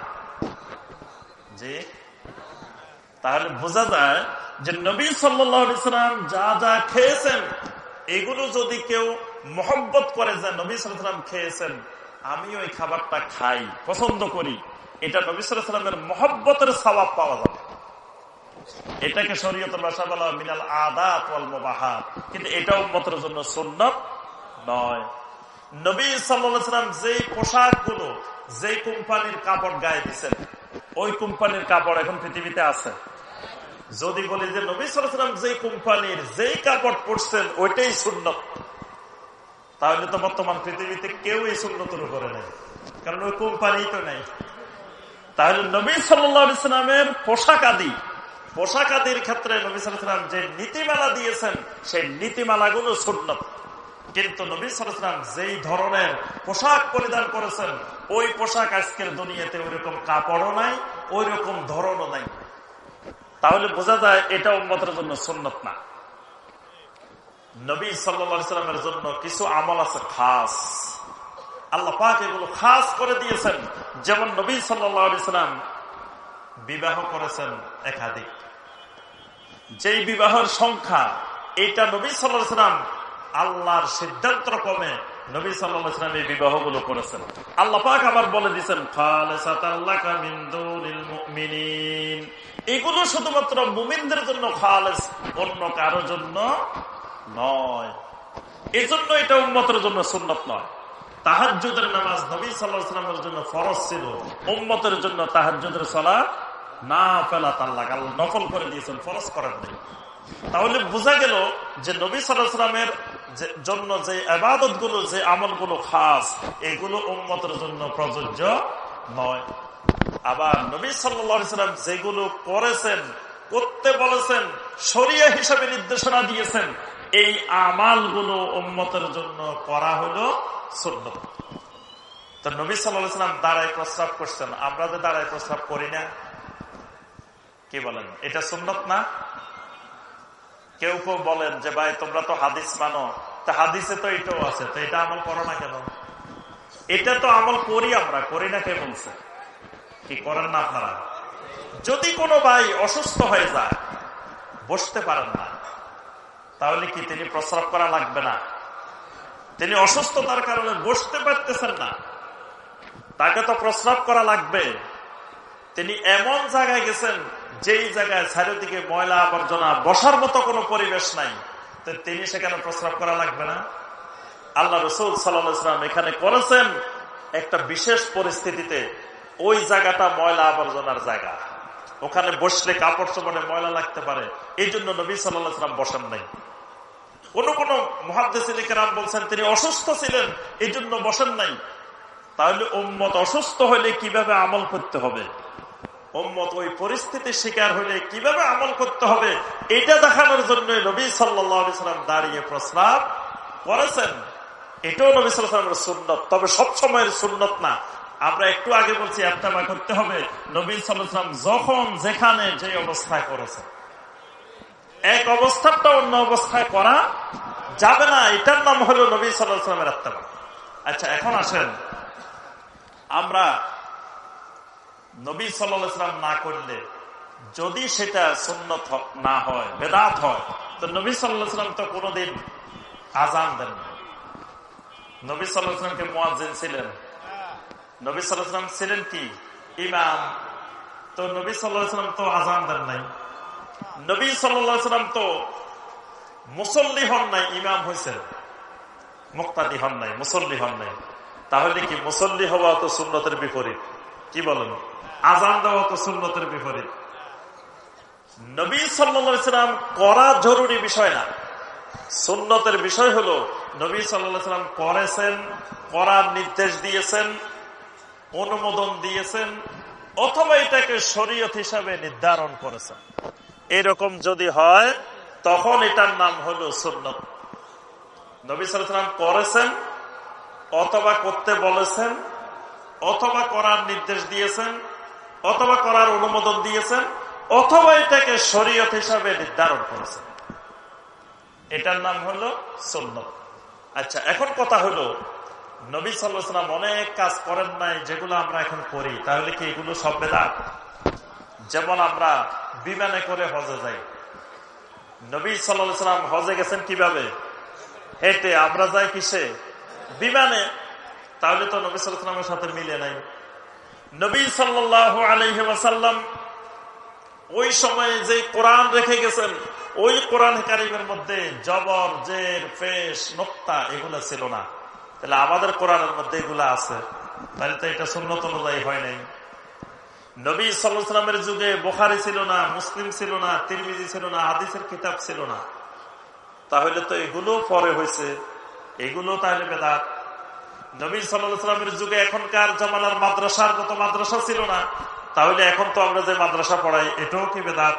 A: যে তাহলে বোঝা যায় যে নবী সাল্লাম যা যা খেয়েছেন, এগুলো যদি কেউ মহব্বত করে যে নবী সাল্লাম খেয়েছেন আমি ওই খাবারটা খাই, পছন্দ করি। এটা নবী সাল্লামের মহব্বতের স্বভাব পাওয়া যাবে। এটাকে শরীয়তের ভাষা বলা হয় মিনাল আদাত মোবাহাত। কিন্তু এটা উন্মতের জন্য সুন্নত নয়। নবী সাল্লাম যে পোশাকগুলো যে কোম্পানির কাপড় গায়ে দিচ্ছেন ওই কোম্পানির কাপড় এখন পৃথিবীতে আছে। যদি বলি যে নবী সাল্লাম যে কোম্পানির যেই কাপড় পরছেন ওইটাই সুন্নত। তাহলে তো বর্তমান পৃথিবীতে কেউ এই সুন্নতের উপরে নেই। কারণ ওই কোম্পানি তো নেই। তাহলে নবী সাল্লামের পোশাক আদি, পোশাক আদির ক্ষেত্রে নবী সাল্লাম যে নীতিমালা দিয়েছেন, সেই নীতিমালাগুলো সুন্নত। কিন্তু নবী সালাম যেই ধরনের পোশাক পরিধান করেছেন, ওই পোশাক আজকের দুনিয়াতে ওইরকম কাপড়ও নাই ওই রকম ধরনও নাই। তাহলে বোঝা যায় এটা উন্মতের জন্য সুন্নত না। নবী সাল্লামের জন্য কিছু আমল আছে খাস। আল্লাহ পাক এগুলো খাস করে দিয়েছেন। যেমন নবী সাল্লাম বিবাহ করেছেন একাধিক। যেই বিবাহের সংখ্যা, এটা নবী সাল্লাম আল্লাহর সিদ্ধান্ত ক্রমে নবী সাল্লাম এই বিবাহগুলো করেছেন। আল্লাহ পাক আবার বলে দিচ্ছেন এগুলো শুধুমাত্র মুমিনদের জন্য খালেস, অন্য কারও জন্য নয়। এজন্য এটা উন্মতের জন্য সুন্নত নয়। তাহাজুদের নামাজ নবী সাল্লাহামের জন্য ফরজ ছিল। উম্মতের জন্য তাহাজুদের সলা না ফেলা তাল্লাহ নকল করে দিয়েছেন, ফরজ করেন নাই। তাহলে বোঝা গেল যে নবী সাল্লাহামের জন্য যে আবাদতগুলো যে আমলগুলো খাস, এগুলো উম্মতের জন্য প্রযোজ্য নয়। আবার নবী সাল্লাম যেগুলো করেছেন, করতে বলেছেন সরিয়া হিসাবে নির্দেশনা দিয়েছেন, এই আমালগুলো উম্মতের জন্য করা হলো সুন্নত। তো নবী সাল্লাম দাঁড়ায় প্রস্তাব করছেন। আমরা যে দাঁড়ায় প্রস্তাব করি না, কি বলেন? এটা সুন্নত না? কেউ কেউ বলেন যে, ভাই, তোমরা তো হাদিস মানো। তা হাদিসে তো এটাও আছে। তো এটা আমল করো না কেন? এটা তো আমল করি আমরা, করি না কে বলছে? কি করেন না আপনারা? যদি কোনো ভাই অসুস্থ হয়ে যায়, বসতে পারেন না। তাহলে কি তিনি প্রস্রাব করা লাগবে না? তিনি অসুস্থতার কারণে বসতে পারতেছেন না। তাকে তো প্রস্রাব করা লাগবে। তিনি এমন জায়গায় গেছেন, যেই জায়গায় চারিদিকে ময়লা আবর্জনা, বসার মতো কোনো পরিবেশ নাই। তো তিনি সেখানে প্রস্রাব করা লাগবে না? আল্লাহ রসুল সাল্লাম এখানে করেছেন একটা বিশেষ পরিস্থিতিতে। ওই জায়গাটা ময়লা আবর্জনার জায়গা। ওখানে বসলে কাপড় চোপড়ে ময়লা লাগতে পারে। এই জন্য নবী সাল্লাম বসেন নাই। কোন কোন মহাদ্দেশিকেরাম বলছেন, তিনি অসুস্থ ছিলেন এই জন্য বসেন নাই। তাহলে ওম্মত অসুস্থ হলে কীভাবে আমল করতে হবে? ওই পরিস্থিতির শিকার হলে কীভাবে আমল করতে হবে? এটা দেখানোর জন্য নবী সাল্লাম দাঁড়িয়ে প্রস্রাব করেছেন। এটাও নবী সাল্লামের সুন্নত, তবে সব সময়ের সুন্নত না। আমরা একটু আগে বলছি একটা করতে হবে। নবীন সাল্লাম যখন যেখানে যে অবস্থায় করেছেন এক অবস্থাটা অন্য অবস্থায় করা যাবে না, এটার নাম হলো নবী সাল্লামের আত্মা আচ্ছা এখন আসেন, আমরা নবী সাল্লাম না করলে, যদি সেটা সুন্নত না হয়, বেদাত হয়, তো নবী সাল্লাম তো কোনোদিন আজান দেন নবী সাল্লাহামকে মোয়াজিন ছিলেন। নবী সাল্লাহাম ছিলেন কি? ইমাম। তো নবী সাল্লাহাম তো আজান দেন নাই। নবী সাল্লাম তো মুসল্লি হন নাই, ইমাম হয়েছেন মুক্তাদি হন নাই, মুসল্লি হন নাই। তাহলে কি মুসল্লি হওয়া তো সুন্নতের বিপরীত? কি বলেন? আজান দেওয়া তো সুন্নতের বিপরীত। নবী সাল্লাম করা জরুরি বিষয় না। সুন্নতের বিষয় হলো, নবী সাল্লাম করেছেন, করার নির্দেশ দিয়েছেন অনুমোদন দিয়েছেন অথবা এটাকে শরীয়ত হিসাবে নির্ধারণ করেছেন। এরকম যদি হয়, তখন এটার নাম হলো সুন্নত। নবী সাল্লাম করেছেন, অথবা করতে বলেছেন, অথবা করার নির্দেশ দিয়েছেন, অথবা করার অনুমোদন দিয়েছেন, অথবা এটাকে শরীয়ত হিসাবে নির্ধারণ করেছেন। এটার নাম হলো সুন্নত। আচ্ছা এখন কথা হলো নবী সাল্লাম অনেক কাজ করেন নাই, যেগুলো আমরা এখন করি। তাহলে কি এগুলো সব বেদাত? যেমন আমরা বিমানে করে হজে যাই। নবী সাল্লাম হজে গেছেন কীভাবে? হেঁটে। আমরা যাই কিসে? বিমানে। তাহলে তো নবী সাল্লামের সাথে মিলে নাই। নবী সাল্লাহ আলহিমাসাল্লাম ওই সময়ে যে কোরআন রেখে গেছেন, ওই কোরআন কারিমের মধ্যে জবর, জের ফেস নোক্তা এগুলো ছিল না। তাহলে আমাদের কোরআনের মধ্যে এগুলো আছে। তাহলে তো এটা সুন্নত অনুযায়ী হয় নাই। নবী সাল্লামের যুগে বোখারি ছিল না, মুসলিম ছিল না, তিরমিজি ছিল না, হাদিসের কিতাব ছিল না। তাহলে তো এগুলো পরে হয়েছে। এগুলো তাহলে বেদাত। নবী সাল্লামের যুগে এখনকার জমানার মাদ্রাসার মতো মাদ্রাসা ছিল না। তাহলে এখন তো আমরা যে মাদ্রাসা পড়াই, এটাও কি বেদাত?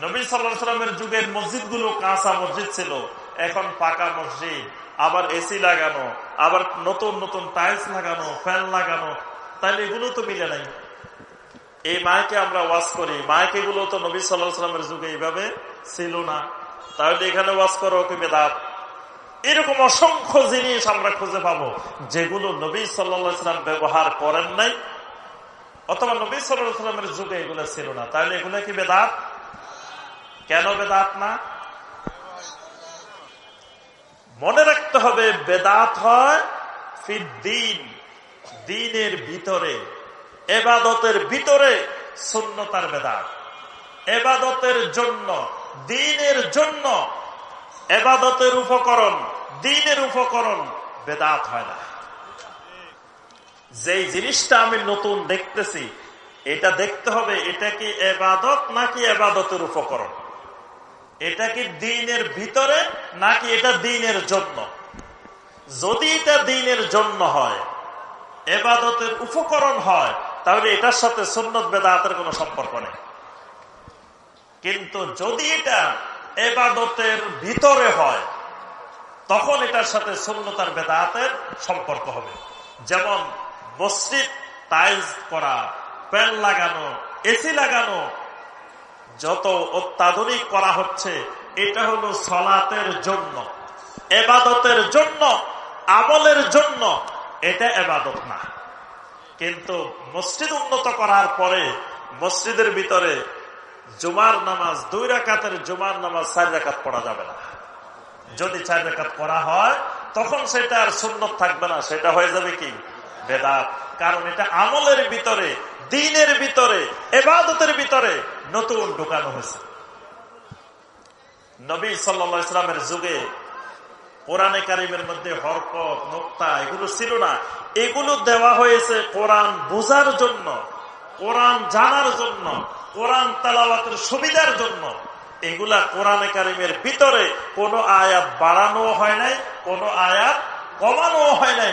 A: নবী সাল্লামের যুগের মসজিদগুলো কাঁচা মসজিদ ছিল। এখন পাকা মসজিদ, আবার এসি লাগানো, আবার নতুন নতুন টাইলস লাগানো ফ্যান লাগানো, তাহলে এগুলো তো মিলে নাই। এই মায়কে আমরা ওয়াজ করি। মায়কে গুলো তো নবী সাল্লামের যুগে এইভাবে ছিল না। তাহলে এখানে ওয়াজ করো কি বেদাত? এরকম অসংখ্য জিনিস আমরা খুঁজে পাবো, যেগুলো নবী সাল্লাম ব্যবহার করেন নাই, অথবা নবী সাল্লামের যুগে এগুলো ছিল না। তাহলে এগুলো কি বেদাত? কেন বেদাত না? মনে রাখতে হবে, বেদাত হয় দিন দিনের ভিতরে। এবাদতের ভিতরে শূন্যতার বেদাত। এবাদতের জন্য দিনের জন্য এবাদতের উপকরণ দিনের উপকরণ বেদাত হয় না। যেই জিনিসটা আমি নতুন দেখতেছি, এটা দেখতে হবে, এটা কি এবাদত নাকি এবাদতের উপকরণ? এটা কি দিনের ভিতরে নাকি এটা দিনের জন্য? যদি এটা দিনের জন্য হয়, এবাদতের উপকরণ হয়, তাহলে এটার সাথে সুন্নত বেদাতের কোনো সম্পর্ক নেই। কিন্তু যদি এটা এবাদতের ভিতরে হয়, তখন এটার সাথে শূন্যতার বেদাতের সম্পর্ক হবে। যেমন মসজিদ টাইলস করা প্যান লাগানো, এসি লাগানো যত অত্যাধুনিক করা হচ্ছে, এটা হলো সলাতের জন্য, এবাদতের জন্য, আমলের জন্য। এটা এবাদত না। কিন্তু মসজিদ উন্নত করার পরে মসজিদের ভিতরে জুমার নামাজ, দুই রাকাতের জুমার নামাজ চার রাকাত পড়া যাবে না। যদি চার রেখাত করা হয়, তখন সেটা আর সুন্নত থাকবে না, সেটা হয়ে যাবে কি? বেদাত। কারণ এটা আমলের ভিতরে দিনের ভিতরে, এবাদতের ভিতরে নতুন ঢুকানো হয়েছে। নবী সাল্লা ইসলামের যুগে কোরআনে কারিমের মধ্যে হরকত, নোক্তা এগুলো ছিল না। এগুলো দেওয়া হয়েছে কোরআন বোঝার জন্য, কোরআন জানার জন্য, কোরআন তালাবাতের সুবিধার জন্য। এগুলা কোরআনে কারিমের ভিতরে কোনো আয়াত বাড়ানো হয় নাই, কোনো আয়াত কমানো হয় নাই।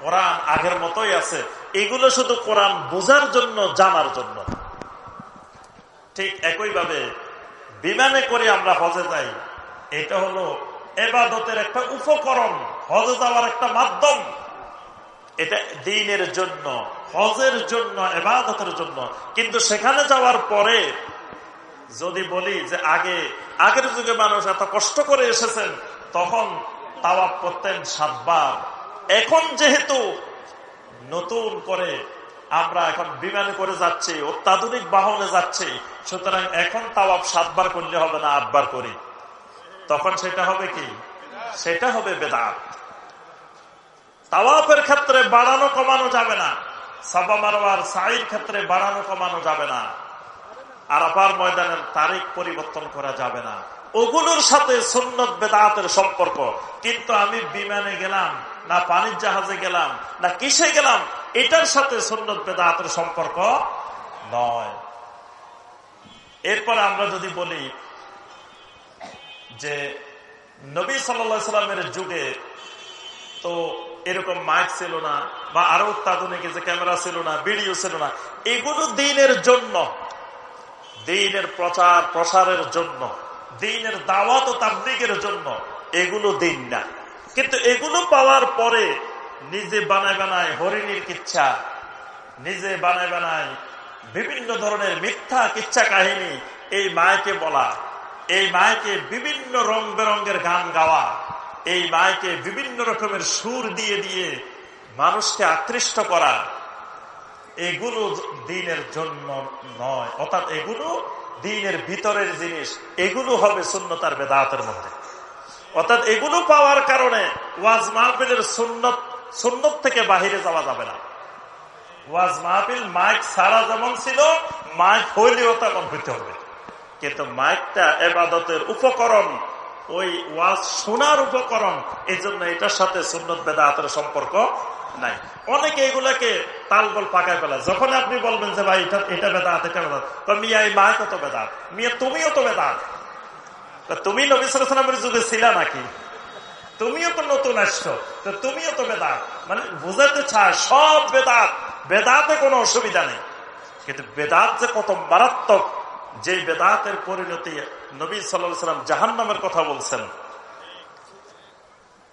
A: কোরআন আগের মতোই আছে। এগুলো শুধু কোরআন বোঝার জন্য, জানার জন্য। ঠিক একইভাবে বিমানে করে আমরা হজে যাই, এটা হলো এবাদতের একটা উপকরণ, হজে যাওয়ার একটা মাধ্যম। এটা দিনের জন্য, হজের জন্য, এবাদতের জন্য। কিন্তু সেখানে যাওয়ার পরে যদি বলি যে আগে, আগের যুগে মানুষ এত কষ্ট করে এসেছেন, তখন তাওয়াব করতেন সাতবার। এখন যেহেতু নতুন করে আমরা এখন বিমানে করে যাচ্ছি, অত্যাধুনিক বাহনে যাচ্ছি। সুতরাং এখন তাওয়াব সাতবার করলে হবে না, আটবার করি। তখন সেটা হবে কি? সেটা হবে বেদাত। তাওয়াফের ক্ষেত্রে বাড়ানো কমানো যাবে না। সাবা মারোয়ার সাইর ক্ষেত্রে বাড়ানো কমানো যাবে না। আরাফার ময়দানের তারিখ পরিবর্তন করা যাবে না। ওগুলোর সাথে সুন্নত বেদাতের সম্পর্ক। কিন্তু আমি বিমানে গেলাম না পানির জাহাজে গেলাম, না কিসে গেলাম, এটার সাথে সুন্নত বেদাতের সম্পর্ক নয়। এরপর আমরা যদি বলি যে নবী সাল্লামের যুগে তো এরকম মাইক ছিল না, বা আরও অত্যাধুনিক যে ক্যামেরা ছিল না, ভিডিও ছিল না, এগুলো দিনের জন্য, দিনের প্রচার প্রসারের জন্য, দিনের দাওয়াত ও তাবলিগের জন্য এগুলো দিন না। কিন্তু এগুলো পাওয়ার পরে নিজে বানায় বানায় হরিণীর কিচ্ছা, নিজে বানায় বানায় বিভিন্ন ধরনের মিথ্যা কিচ্ছা কাহিনী এই মায়কে বলা, এই মায়কে বিভিন্ন রং বেরঙ্গের গান গাওয়া, এই মায়কে বিভিন্ন রকমের সুর দিয়ে দিয়ে মানুষকে আকৃষ্ট করা, এগুলো দিনের জন্য নয়। অর্থাৎ এগুলো দিনের ভিতরের জিনিস। এগুলো হবে শূন্যতার বেদাতের মধ্যে। অর্থাৎ এগুলো পাওয়ার কারণে ওয়াজ মাহফিলের সুন্নত সুন্নত থেকে বাহিরে যাওয়া যাবে না। ওয়াজ মাহফিল মাইক সারা যেমন ছিল, মাইক হইলেও তেমন হইতে হবে। কিন্তু মাইকটা এবাদতের উপকরণ, ওই ওয়াজ শোনার উপকরণ এই জন্য এটার সাথে সুন্নত বেদাতের সম্পর্ক নাই। অনেকে এগুলাকে তালগোল পাকায় ফেলা। যখন আপনি বলবেন যে ভাই, এটা এটা বেদাত এটা বেদাত মিয়া, এই মা কত বেদাত, মিয়া, তুমিও তো বেদাত। তুমি নবিসামের যুগে ছিলা নাকি? তুমিও তো নতুন আসছো, তো তুমিও তো বেদাত। মানে বুঝাতে চায় সব বেদাত, বেদাতে কোনো অসুবিধা নেই। কিন্তু বেদাত যে কত মারাত্মক যে বেদাতের পরিণতি নবী সাল্লাম জাহান নামের কথা বলছেন।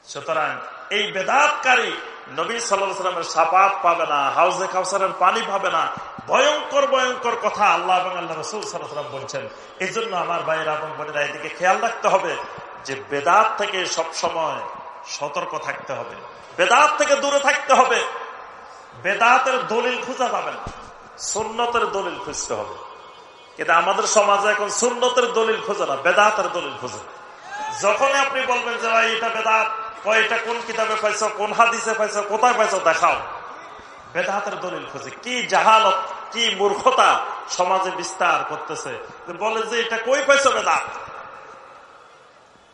A: সুতরাং এই বেদাতকারী নবী সাল্লামের সাপাত পাবে না, হাউজে কাউসারের পানি পাবে না। ভয়ঙ্কর ভয়ঙ্কর কথা আল্লাহ এবং আল্লাহ রসুল সাল্লাম বলছেন। এই জন্য আমার ভাইয়েরা এবং বোনেরা এদিকে খেয়াল রাখতে হবে যে বেদাত থেকে সব সময় সতর্ক থাকতে হবে। বেদাত থেকে দূরে থাকতে হবে। বেদাতের দলিল খুঁজা যাবে না। সুন্নতের দলিল খুঁজতে হবে। কিন্তু আমাদের সমাজে এখন সুন্নতের দলিল খোঁজে না, বেদাতের দলিল খোঁজে। যখন আপনি বলবেন যে ভাই, এটা বেদাত এটা কোন কিতাবে পাইছ, কোন হাদিসে পাইছ, কোথায় পাইছ, দেখাও। বেদাতের দলিল খোঁজে। কি জাহালত, কি মূর্খতা সমাজে বিস্তার করতেছে। বলে যে, এটা কই পাইছ বেদাত?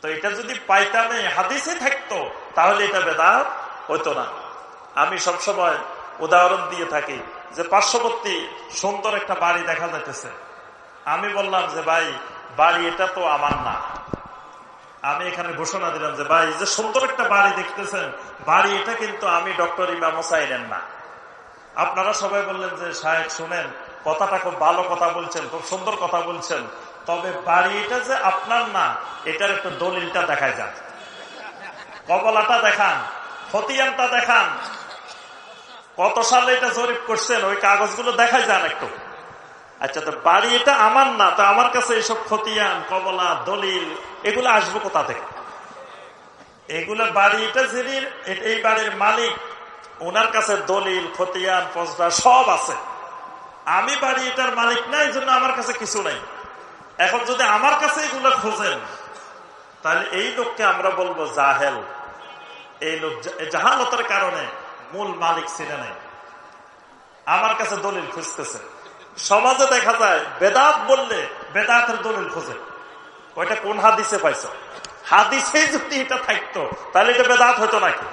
A: তো এটা যদি পাইতামে, হাদিসে থাকতো, তাহলে এটা বেদাত হইতো না। আমি সবসময় উদাহরণ দিয়ে থাকি, যে পার্শ্ববর্তী সুন্দর একটা বাড়ি দেখা যাইতেছে। আমি বললাম যে, ভাই, বাড়ি এটা তো আমার না। আমি এখানে ঘোষণা দিলাম যে ভাই, যে সুন্দর একটা বাড়ি দেখতেছেন, বাড়ি এটা কিন্তু আমি ডক্টর ইমাম হোসাইনের না। আপনারা সবাই বললেন যে, সাহেব, শুনেন, কথাটা খুব ভালো কথা বলছেন, খুব সুন্দর কথা বলছেন। তবে বাড়ি এটা যে আপনার না, এটার একটু দলিলটা দেখায় যান। কবলাটা দেখান, খতিয়ানটা দেখান। কত সালে এটা জরিপ করছেন, ওই কাগজগুলো দেখায় যান একটু। আচ্ছা তো বাড়ি এটা আমার না, তো আমার কাছে এইসব খতিয়ান কমলা দলিল, এগুলো আসব কোথা থেকে? এগুলো বাড়ি এটা যিনি এই বাড়ির মালিক, ওনার কাছে দলিল, খতিয়ান পজরা সব আছে। আমি বাড়ি এটার মালিক না, এই জন্য আমার কাছে কিছু নাই। এখন যদি আমার কাছে এগুলো খোঁজেন, তাহলে এই লোককে আমরা বলব জাহেল। এই লোক জাহালতের কারণে মূল মালিক ছিলেন আমার কাছে দলিল খুঁজতেছে। সমাজে দেখা যায়, বেদাত বললে বেদাতের দলিল খোঁজে। ওইটা কোন হাদিসে পাইছ? হাদিসে যদি এটা থাকতো, তাহলে এটা বেদাত হতো নাকি?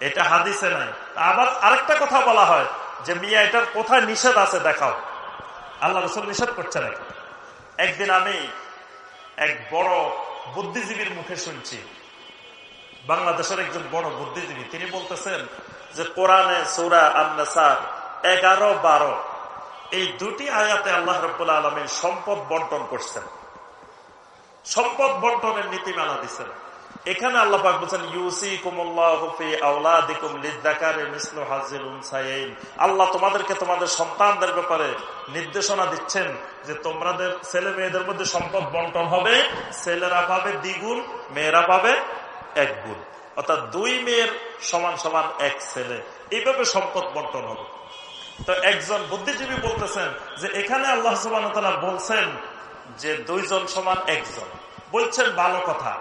A: এটা হাদিসে নাই। আবার আরেকটা কথা বলা হয়, যে মিয়া এটার কোথায় নিষেধ আছে দেখাও। আল্লাহ রসুল নিষেধ করছে নাকি? একদিন আমি এক বড় বুদ্ধিজীবীর মুখে শুনছি। বাংলাদেশের একজন বড় বুদ্ধিজীবী, তিনি বলতেছেন যে কোরআনে সুরা আন্নাসার এগারো বারো এই দুটি আয়াতে আল্লাহ রব্বুল্লা আলমী সম্পদ বন্টন করছেন। সম্পদ বন্টনের নীতিমালা দিচ্ছেন এখানে আল্লাহ আল্লাহ তোমাদেরকে তোমাদের সন্তানদের ব্যাপারে নির্দেশনা দিচ্ছেন যে তোমাদের ছেলে মেয়েদের মধ্যে সম্পদ বন্টন হবে, ছেলেরা পাবে দ্বিগুণ, মেয়েরা পাবে এক গুণ অর্থাৎ দুই মেয়ের সমান সমান এক ছেলে। এইভাবে সম্পদ বন্টন হবে। তো একজন বুদ্ধিজীবী বলতেছেন যে এখানে আল্লাহ সুবান বলছেন যে দুইজন সমান একজন। বলছেন ভালো কথা।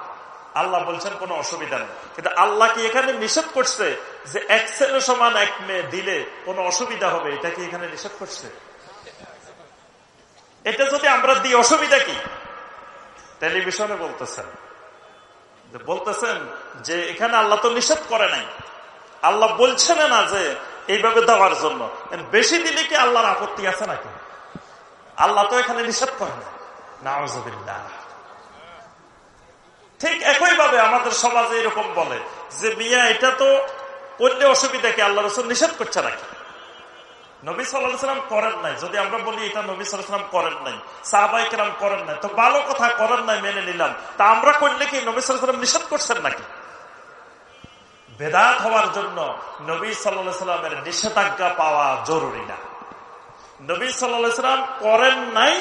A: আল্লাহ বলছেন কোনো অসুবিধা নেই। কিন্তু আল্লাহ কি এখানে নিষেধ করছে যে এক ছেলে সমান এক মেয়ে দিলে কোনো অসুবিধা হবে? এটা কি এখানে নিষেধ করছে? এটা যদি আমরা দিই, অসুবিধা কি? টেলিভিশনে বলতেছেন। বলতেছেন যে এখানে আল্লাহ তো নিষেধ করে নাই। আল্লাহ বলছেন না যে এইভাবে দেওয়ার জন্য। বেশি দিলে কি আল্লাহর আপত্তি আছে নাকি? আল্লাহ তো এখানে নিষেধ করে না ঠিক একইভাবে আমাদের সমাজে এরকম বলে যে, মিয়া, এটা তো করলে অসুবিধা কি? আল্লাহ রসুল নিষেধ করছে নাকি? নবী সাল্লাম করেন নাই। যদি আমরা বলি, এটা নবী সাল্লাম করেন নাই সাহবাই করেন নাই, তো ভালো কথা, করেন নাই, মেনে নিলাম। তা আমরা করলে কি নবী সাল্লাম নিষেধ করছেন নাকি? বেদাত হওয়ার জন্য নবী সাল্লা সাল্লামের নিষেধাজ্ঞা পাওয়া জরুরি না। নবী সাল্লা সাল্লাম করেন নাই,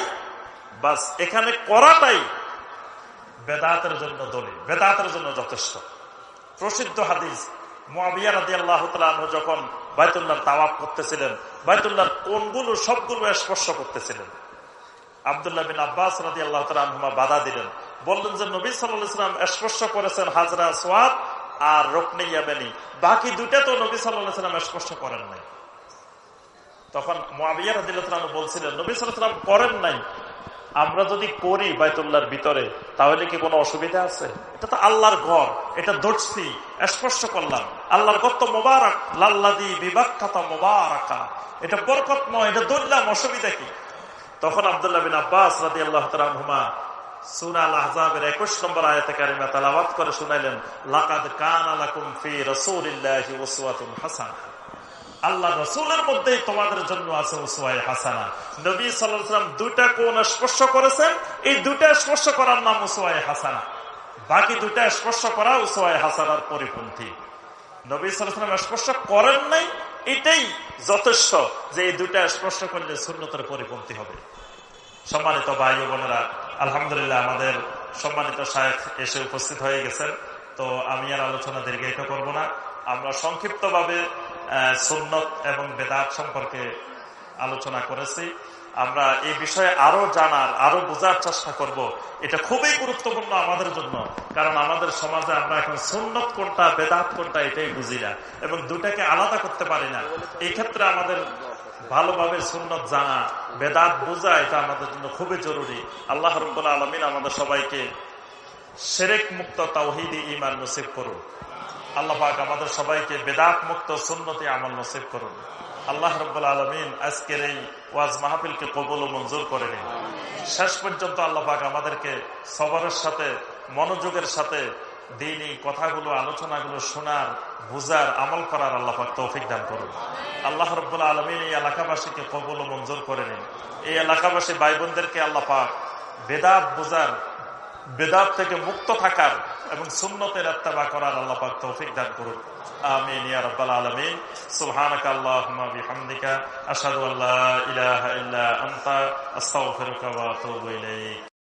A: বাস এখানে করাটাই বেদাতের জন্য দলিল, বেদাতের জন্য যথেষ্ট। প্রসিদ্ধ হাদিস যখন বাইতুল্লাহ তাওয়াব করতেছিলেন, বাইতুল্লাহর কোনগুলো সবগুলো স্পর্শ করতেছিলেন। আবদুল্লাহ বিন আব্বাস রাদি আল্লাহ তালুমা বাধা দিলেন। বললেন যে নবী সাল্লাম স্পর্শ করেছেন হাজরা সোয়াদ আর রকনে ইয়ামেনি বাকি দুটা তো নবী সাল্লাম স্পর্শ করেন নাই। তখন মুয়াবিয়া রাদি বলছিলেন, নবী সাল্লাম করেন নাই। আমরা যদি করি বাইতুল্লাহর ভিতরে, তাহলে কি কোনো অসুবিধা আছে? এটা তো আল্লাহর ঘর, এটা ধরছি, স্পর্শ করলাম। আল্লাহর ঘর তো মোবারক লাল্লাদি বিবাক্ষাতা মোবারকা। এটা বরকত নয় এটা ধরলাম, অসুবিধা কি? তখন আবদুল্লাহ বিন আব্বাস রাদি আল্লাহ তালুমা বাকি দুইটা স্পর্শ করা উসওয়াই হাসানার পরিপন্থী। নবী সাল্লাম স্পর্শ করেন নাই, এটাই যথেষ্ট যে এই দুইটা স্পর্শ করলে শূন্যতের পরিপন্থী হবে। সম্মানিত ভাই বোনেরা আলহামদুলিল্লাহ, আমাদের সম্মানিত শায়েখ এসে উপস্থিত হয়ে গেছেন। তো আমি আর আলোচনা দীর্ঘায়িত করব না। আমরা সংক্ষিপ্তভাবে সুন্নত এবং বেদাত সম্পর্কে আলোচনা করেছি। আমরা এই বিষয়ে আরও জানার, আরও বোঝার চেষ্টা করব। এটা খুবই গুরুত্বপূর্ণ আমাদের জন্য, কারণ আমাদের সমাজে আমরা এখন সুন্নত কোনটা, বেদাত কোনটা এটাই বুঝি না এবং দুটাকে আলাদা করতে পারি না। এই ক্ষেত্রে আমাদের ভালোভাবে সুন্নত জানা, বেদাত বোঝা, এটা আমাদের জন্য খুবই জরুরি। আল্লাহ রব্বুল্লা আলমিন আমাদের সবাইকে সেরেক মুক্ত তাওহিদি ইমান নসিব করুন। আল্লাহ পাক আমাদের সবাইকে বেদাত মুক্ত সুন্নতি আমল নসিব করুন। আল্লাহ রব্বুল আলমিন আজকের এই ওয়াজ মাহফিলকে কবল ও মঞ্জুর করে নিন। শেষ পর্যন্ত আল্লাহ আমাদেরকে সবরের সাথে, মনোযোগের সাথে দিনই কথাগুলো, আলোচনাগুলো শোনার, বুঝার, আমল করার আল্লাহাক তৌফিক দান করুন। আল্লাহ রব্বুল্লা আলমিন এই এলাকাবাসীকে কবল মঞ্জুর করে নিন। এই এলাকাবাসী ভাই বোনদেরকে আল্লাহ পাক বেদাত বুঝার, বেদাত থেকে মুক্ত থাকার এবং সুন্নতের আত্মাবা করার আল্লাহ পাক তৌফিক দান করুন। আমিন, ইয়া রাব্বাল আলামিন। সুবহানাকা আল্লাহুম্মা বিহামদিকা। আশহাদু আল্লা ইলাহা ইল্লা আনতা। আস্তাগফিরুকা ওয়া আতুবু ইলাইক।